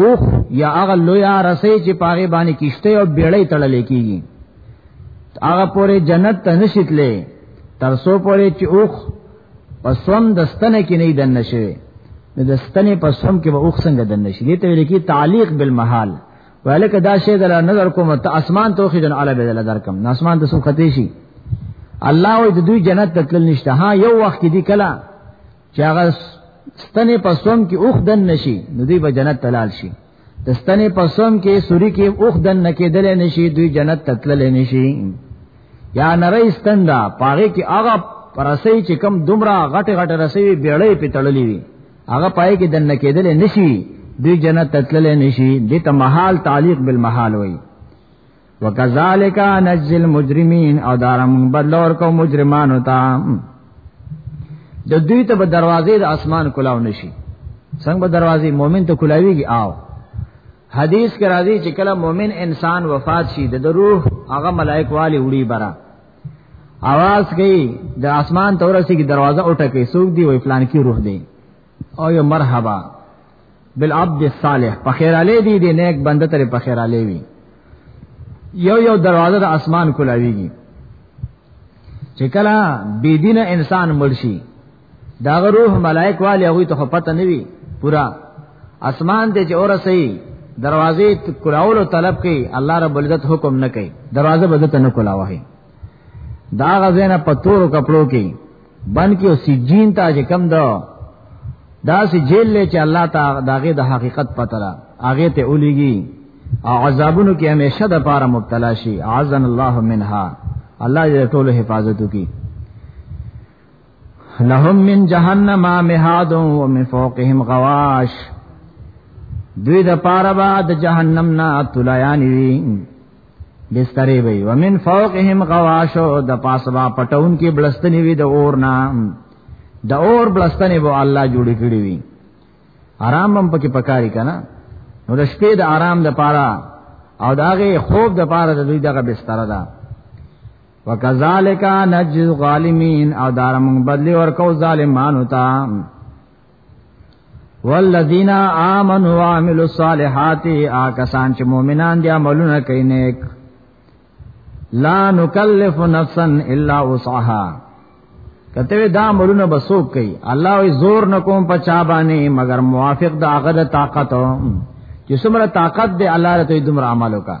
اوخ یا هغه لویا رسې چې پاغه باندې کیشته او بیړې تړلې کیږي هغه پورې جنت ته نشیتلې تر سو پورې چې اوخ پسوم دستنه کې نه دن نشوي د دستنه پسوم کې به اوخ څنګه دن نشي دې ته ویل کی تعلیق بالمحال ولکه دا شی دل نظر کوم ته اسمان ته خو جن علی بدل در کوم نه اسمان ته سو ختی شي الله او د دوی جنت ته تل نشته ها یو وخت دې کلا چې هغه ستنې په سوم کې اوخ دن نشي نو دوی به جنت تلال شي د ستنې په سوم کې سوري کې اوخ دن نکېدل نشي دوی جنت تتلل نشي یا نری ستندا پاره کې هغه پرسې چې کم دومره غټه غټه رسې بیړې په تړلې وي هغه پای کې دن نکېدل نشي دوی جنت تتلل نشي د ته محال تعلق بالمحال وایي وکذالک نجزی المجرمین او دارم بدل اور کو مجرمانو ته د دوی ته په دروازې د اسمان کلاو نشي څنګه په دروازې مؤمن ته کلاویږي آو حدیث کې راځي چې کله مؤمن انسان وفات شي د روح هغه ملائک والی وړي برا आवाज کوي د اسمان تورسي کی دروازه اٹکه سوق دی وای فلان کی روح دی او یو مرحبا بالعبد الصالح په خیر علی دی دی نیک بنده تر په خیر علی وی یو یو دروازه د اسمان کولاویږي چې کله بی دین انسان مرشي دا روح ملائک والی هغه ته پته نه وی پورا اسمان ته چې اور سي دروازې کولاول او طلب کوي الله رب العزت حکم نه کوي دروازه بدته نه کولاوه دا غزنه پتورو کپړو کې بن کې او سجین ته چې کم دو دا سي جیل له چې الله تعالی داغه د حقیقت پته را هغه ته اولیږي او عذابونو کې همیشه د پاره مبتلا شي اعاذن الله منها الله دې ټول حفاظت وکي لهم من جهنم مهاد و من فوقهم غواش دوی د پاره با د جهنم نه تلایانی بسترې وي ومن فوقهم غواشو د پاسوا پټون کې بلستنی وي د اور نه د اور بلستنی به الله جوړ کړی وي آرام هم پکې پکاري کنه نو د شپې د آرام د پاره او داغه خوب د پاره د دوی دغه بستر ده وکذالک نجز ظالمین او دارم بدلی ورکو ظالمانو ته والذین آمنوا وعملوا الصالحات آکسان چې مؤمنان دي عملونه کوي نیک لا نکلف نفسا الا وسعها کته دا عملونه بسوک کوي الله وی زور نکوم په چا باندې مگر موافق د هغه د طاقت چې څومره طاقت دی الله رته دومره عمل وکړي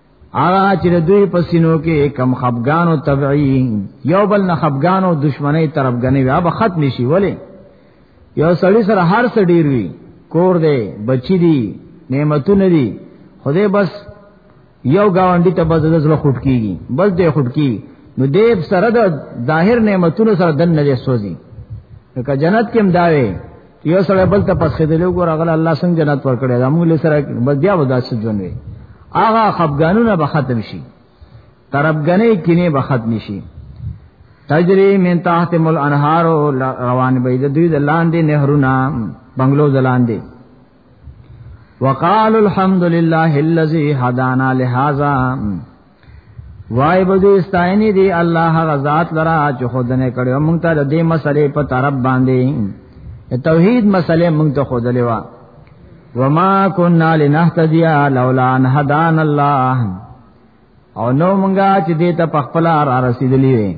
آغا چې دوی په سینو کې کم خفګانو طبعی یو بل نه خفګانو دشمنی طرفګنی بیا به ختم شي ولی یو سړی سره هر څه ډیر وی کور دی بچی دی نعمتونه دی خدای بس یو گاونډي ته بس زړه خټ کیږي بس دې خټ کی نو دې سره د ظاهر نعمتونو سره دن نه سوځي که جنت کې هم داوي یو سره بل ته پسې دی لوګو راغله الله څنګه جنت ورکړي دا موږ له سره بدیا ودا څه ژوند وي هغه خفګانونه به ختم شي تربګنې کینه به ختم شي تجری من تحت مل انهار روان به د دوی د لاندې نهرونه بنگلو زلاندې وقال الحمد لله الذي هدانا لهذا وای بده استاینی دی الله غزاد لرا چې خودنه کړو مونږ ته د دې مسلې په طرف باندې توحید مسلې مونږ ته خودلې وا وما كنا لنهتدي لولا ان هدانا الله او نو مونږه چې دې ته په خپل را رسیدلې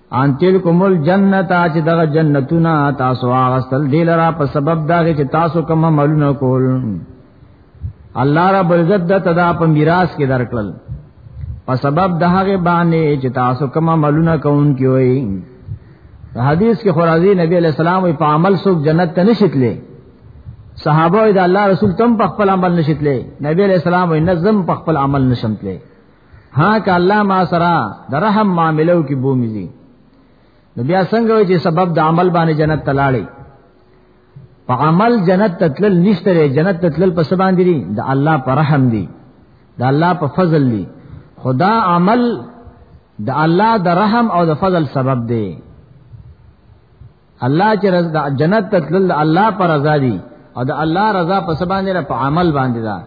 ان تلکم الجنت چې دغه جنتونه تاسو واغستل دی لرا په سبب دا چې تاسو کوم عملونه کول الله رب عزت د تدا په میراث کې درکړل په سبب د هغه باندې چې تاسو کوم عملونه کوون کی وي حدیث کې خورازی نبی علیہ السلام په عمل سو جنت ته نشتلې صحابه د الله رسول تم په خپل عمل نشتلې نبی علیہ السلام نظم په خپل عمل نشمتلې ها ک الله ما سرا درهم معاملو کې بومي نو بیا څنګه وي چې سبب د عمل باندې جنت تلاړي په عمل جنت تتلل نشته جنت تتلل په سبان دي د الله پر رحم دي د الله په فضل دي خدا عمل د الله د رحم او د فضل سبب دی الله چې رز د جنت ته تلل الله پر رضا دي او د الله رضا په سبا نه په عمل باندې ده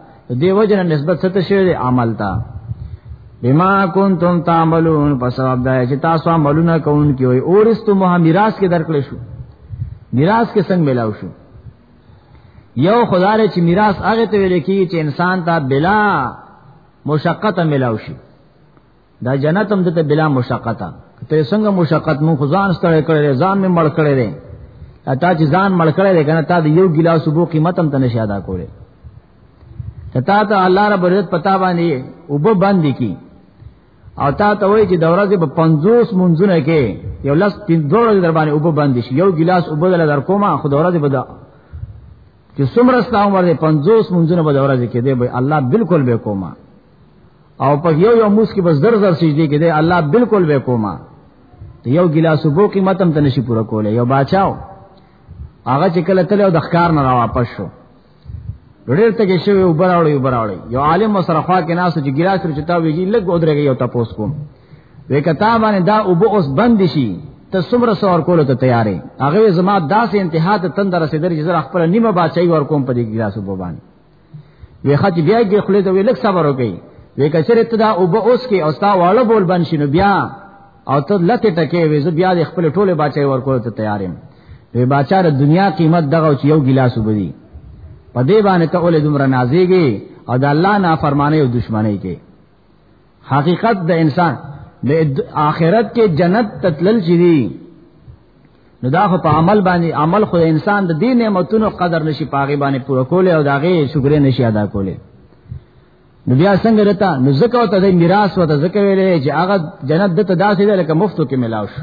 دی وجنه نسبت ست شوی دی عمل ته بما کنتم تعملون په سبب دا چې تاسو عملونه کوونکی وي اورستو مه میراث کې درکړې شو میراث کې څنګه ملاو شو یو خدای چې میراث هغه ته ویل کیږي چې انسان ته بلا مشقت ملاو شي دا جنت هم دته بلا مشقته ته څنګه مشقت مون خو ځان ستړی کړی ځان مې مړ کړی دی اته چې ځان مړ کړی دی کنه تا د یو ګلاس وبو قیمت هم تنه شاده کوله ته تا ته الله رب عزت پتا باندې وب باندې کی او تا ته وای چې د ورځې په 50 منځونه کې یو لاس تین دوړل در باندې وب باندې شي یو ګلاس وب دل در کومه خو د ورځې په دا چې څومره ستاسو عمر دی 50 منځونه به د ورځې کې دی به الله بالکل به کومه او په یو یو موس کې بس زر زر سجدي کې دی الله بالکل به کوما یو ګلاس وبو قیمت هم تنشي پورا کوله یو بچاو هغه چې کله تل او د ښکار نه را واپس شو ډېر ته کې شوی وبراوړی وبراوړی یو عالم مسره خوا کې ناس چې ګلاس ور چتا ویږي لګ ودرېږي یو تاسو کوم وکتا باندې دا وبو اوس بند شي ته څومره سور کول ته تیارې هغه زما داسې انتها ته تند رسیدل چې زه خپل نیمه بچای ور کوم په دې ګلاس وبو باندې وی خط بیا یې خلې ته وی لک صبر وکي وی کچره ته دا او به اوس کې اوستا واړه بول بن شنو بیا او ته لته ټکه وی زه بیا د خپل ټوله بچي ورکول ته تیارم وی بچا د دنیا قیمت دغه چې یو ګلاس وبدي په دې باندې ته اول دومره نازيږي او د الله نافرمانی او دشمنی کې حقیقت د انسان د آخرت کې جنت تتلل چي دي نو دا خو په عمل باندې عمل خو انسان د دې نعمتونو قدر نشي پاغي باندې پوره کول او داغه شکر نشي ادا کول نو بیا څنګه رتا نو زکه ته د میراث وته زکه ویلې چې هغه جنت د تداسې لکه مفتو کې ملاو شو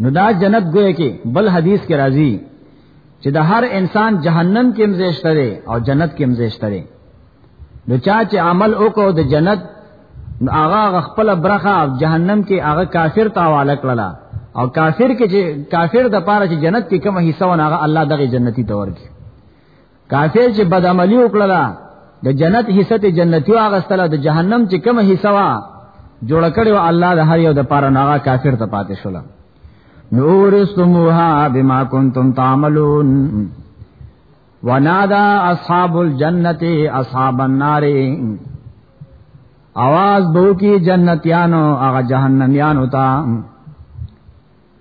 نو دا جنت گویا کې بل حدیث کې راځي چې د هر انسان جهنم کې مزيشته دی او جنت کې مزيشته دی نو چا چې عمل وکړو د جنت نو هغه خپل برخه او جهنم کې هغه کافر ته حواله کړلا او کافر کې چې کافر د پاره چې جنت کې کومه حصہ ونه هغه الله دغه جنتی تور کې کافر چې بد عملی وکړل د جنت حصہ ته جنتی واغستله د جهنم چې کومه حصہ وا جوړ کړو الله د هر یو د پاره ناغه کافر ته پاتې شول نور استموها بما کنتم تعملون ونادا اصحاب الجنت اصحاب النار आवाज بو کی جنتیانو هغه جهنميانو ته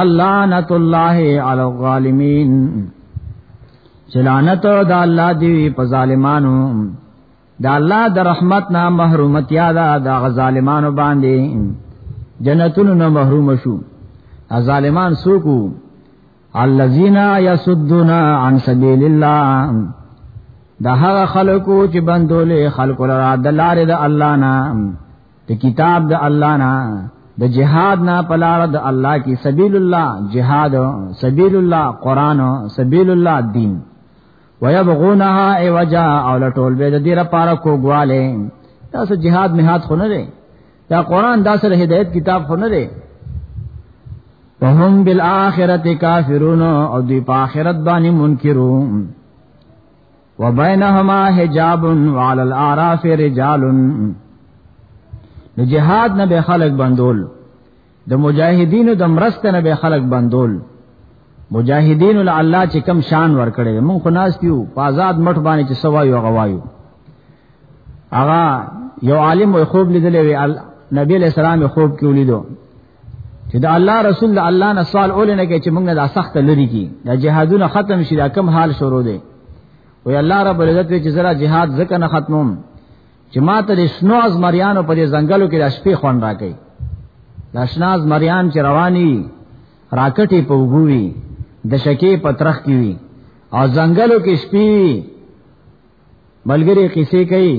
اللعنت الله علی الظالمین چلانت د الله دی په ظالمانو د الله د رحمت نه محرومتیا ده د ظالمانو باندې جنتونو نه محروم شو ظالمان سوکو الذين يسدون عن سبيل الله د هغه خلکو چې بندولې خلکو لپاره د لارې د الله نه د کتاب د الله نه د جهاد نه پلاړ د الله کې سبیل الله جهاد سبیل الله قران سبیل الله دین ويبغونها ایوجا او لټول به د دې لپاره کوګواله تاسو جهاد میحات خو نه لري دا قران دا سره هدایت کتاب خو نه لري وهم بالآخرت کافرون او دی په آخرت باندې منکرون وبینهما حجاب وعلى الاعراف رجال د جهاد نه به خلق بندول د مجاهدینو د مرسته نه به خلق بندول مجاهدین ول الله چې کم شان ور کړی مونږ خو ناس دیو په آزاد مټ باندې چې سوایو غوایو اغا یو عالم وي خوب لیدلې وی نبی علیہ السلام خوب کې ولیدو چې دا الله رسول د الله نه سوال اولنه کې چې موږ دا سخت لري کی دا جهادونه ختم شي دا کم حال شروع دی وی الله رب العزت چې زرا جهاد زکه نه ختموم چې ما ته شنو از مریانو په دې ځنګلو کې د شپې خوان راکې دا شناز مریان چې رواني راکټي په وګوي د شکی په ترخ کې وي او ځنګلو کې شپې ملګری قصې کوي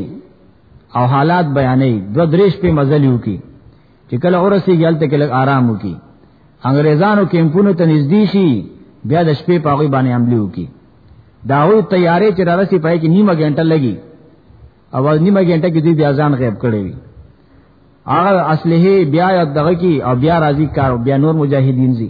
او حالات بیانې دو درېش په مزلیو کې چې کله اورسي یالته کې لږ آرام وکي انګريزانو کیمپونو ته نږدې شي بیا د شپې په غوي باندې حمله وکي دا وی تیارې چې راځي پای کې نیمه غنټه لګي او نیمه غنټه کې دوی بیا ځان غیب کړي وي هغه اصله بیا دغه کی او بیا راځي کار بیا نور مجاهدین زی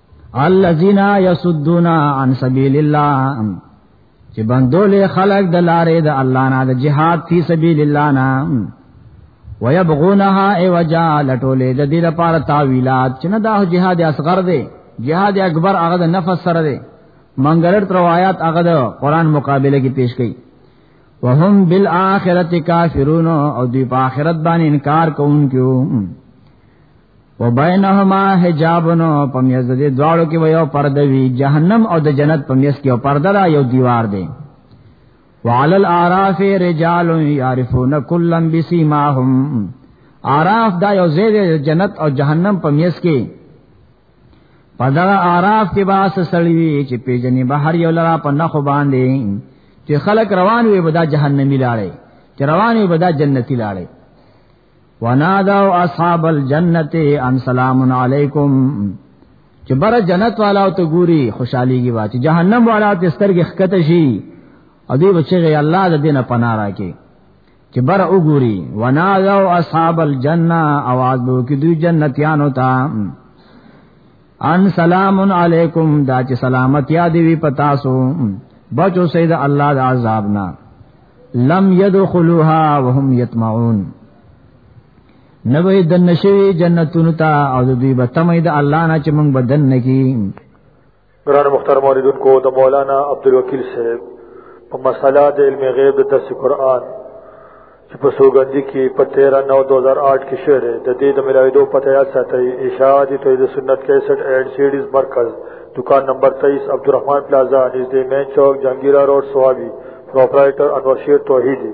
الذين يسدون عن سبيل الله چې بندولې خلق د لارې د الله نه د جهاد فی سبیل الله نه ويبغونها ایوجا لټولې د دې لپاره تاویلات چې نه دا جهاد اصغر دی جهاد اکبر هغه د نفس سره دی منګرت روایت هغه د قران مقابله کې پیش کړي وهم بالآخرت کافرون او دوی په آخرت باندې انکار کوونکو وبینهما حجابن پمیز د دواړو کې ویو پرده وی جهنم او د جنت پمیز کې یو پرده را یو دیوار دی وعلى الاعراف رجال يعرفون كلا بسيماهم اعراف دا یو زید جنت او جهنم پمیز کې پدا اعراف کې باس سړی چې پیجنې بهر یو لرا په نخو باندې چې خلک روان وي بدا جهنمی لاړې چې روان وي بدا جنتی لاړې ونادوا اصحاب الجنت ان سلام علیکم چې بر جنت والا ته ګوري خوشحاليږي وا چې جهنم والا ته سترګې خکته شي او دی بچي الله د دینه پناه راکې چې بر وګوري ونادوا اصحاب الجنه आवाज وکړي جنتیانو ته ان سلام علیکم دا چې سلامت یاد وی پتا سو بچو سید الله د عذاب نا لم يدخلوها وهم يطمعون نبی دن نشوی جنتونو تا او دوی به تمه د الله نه چې موږ بدن نکی قرآن مختار موردن کو د مولانا عبدالوکیل صاحب په مسله د علم غیب د درس قرآن چې په سوګندی کې په 13 9 2008 کې شعر د دې د ملاویدو پته یاد ساتي اشاعت توحید سنت 61 اینڈ سیډیز مرکز دکان نمبر 23 عبدالرحمن پلازا نږدې مین چوک جنگیرا روډ سوابي پرپرایټر انور شیر توحیدی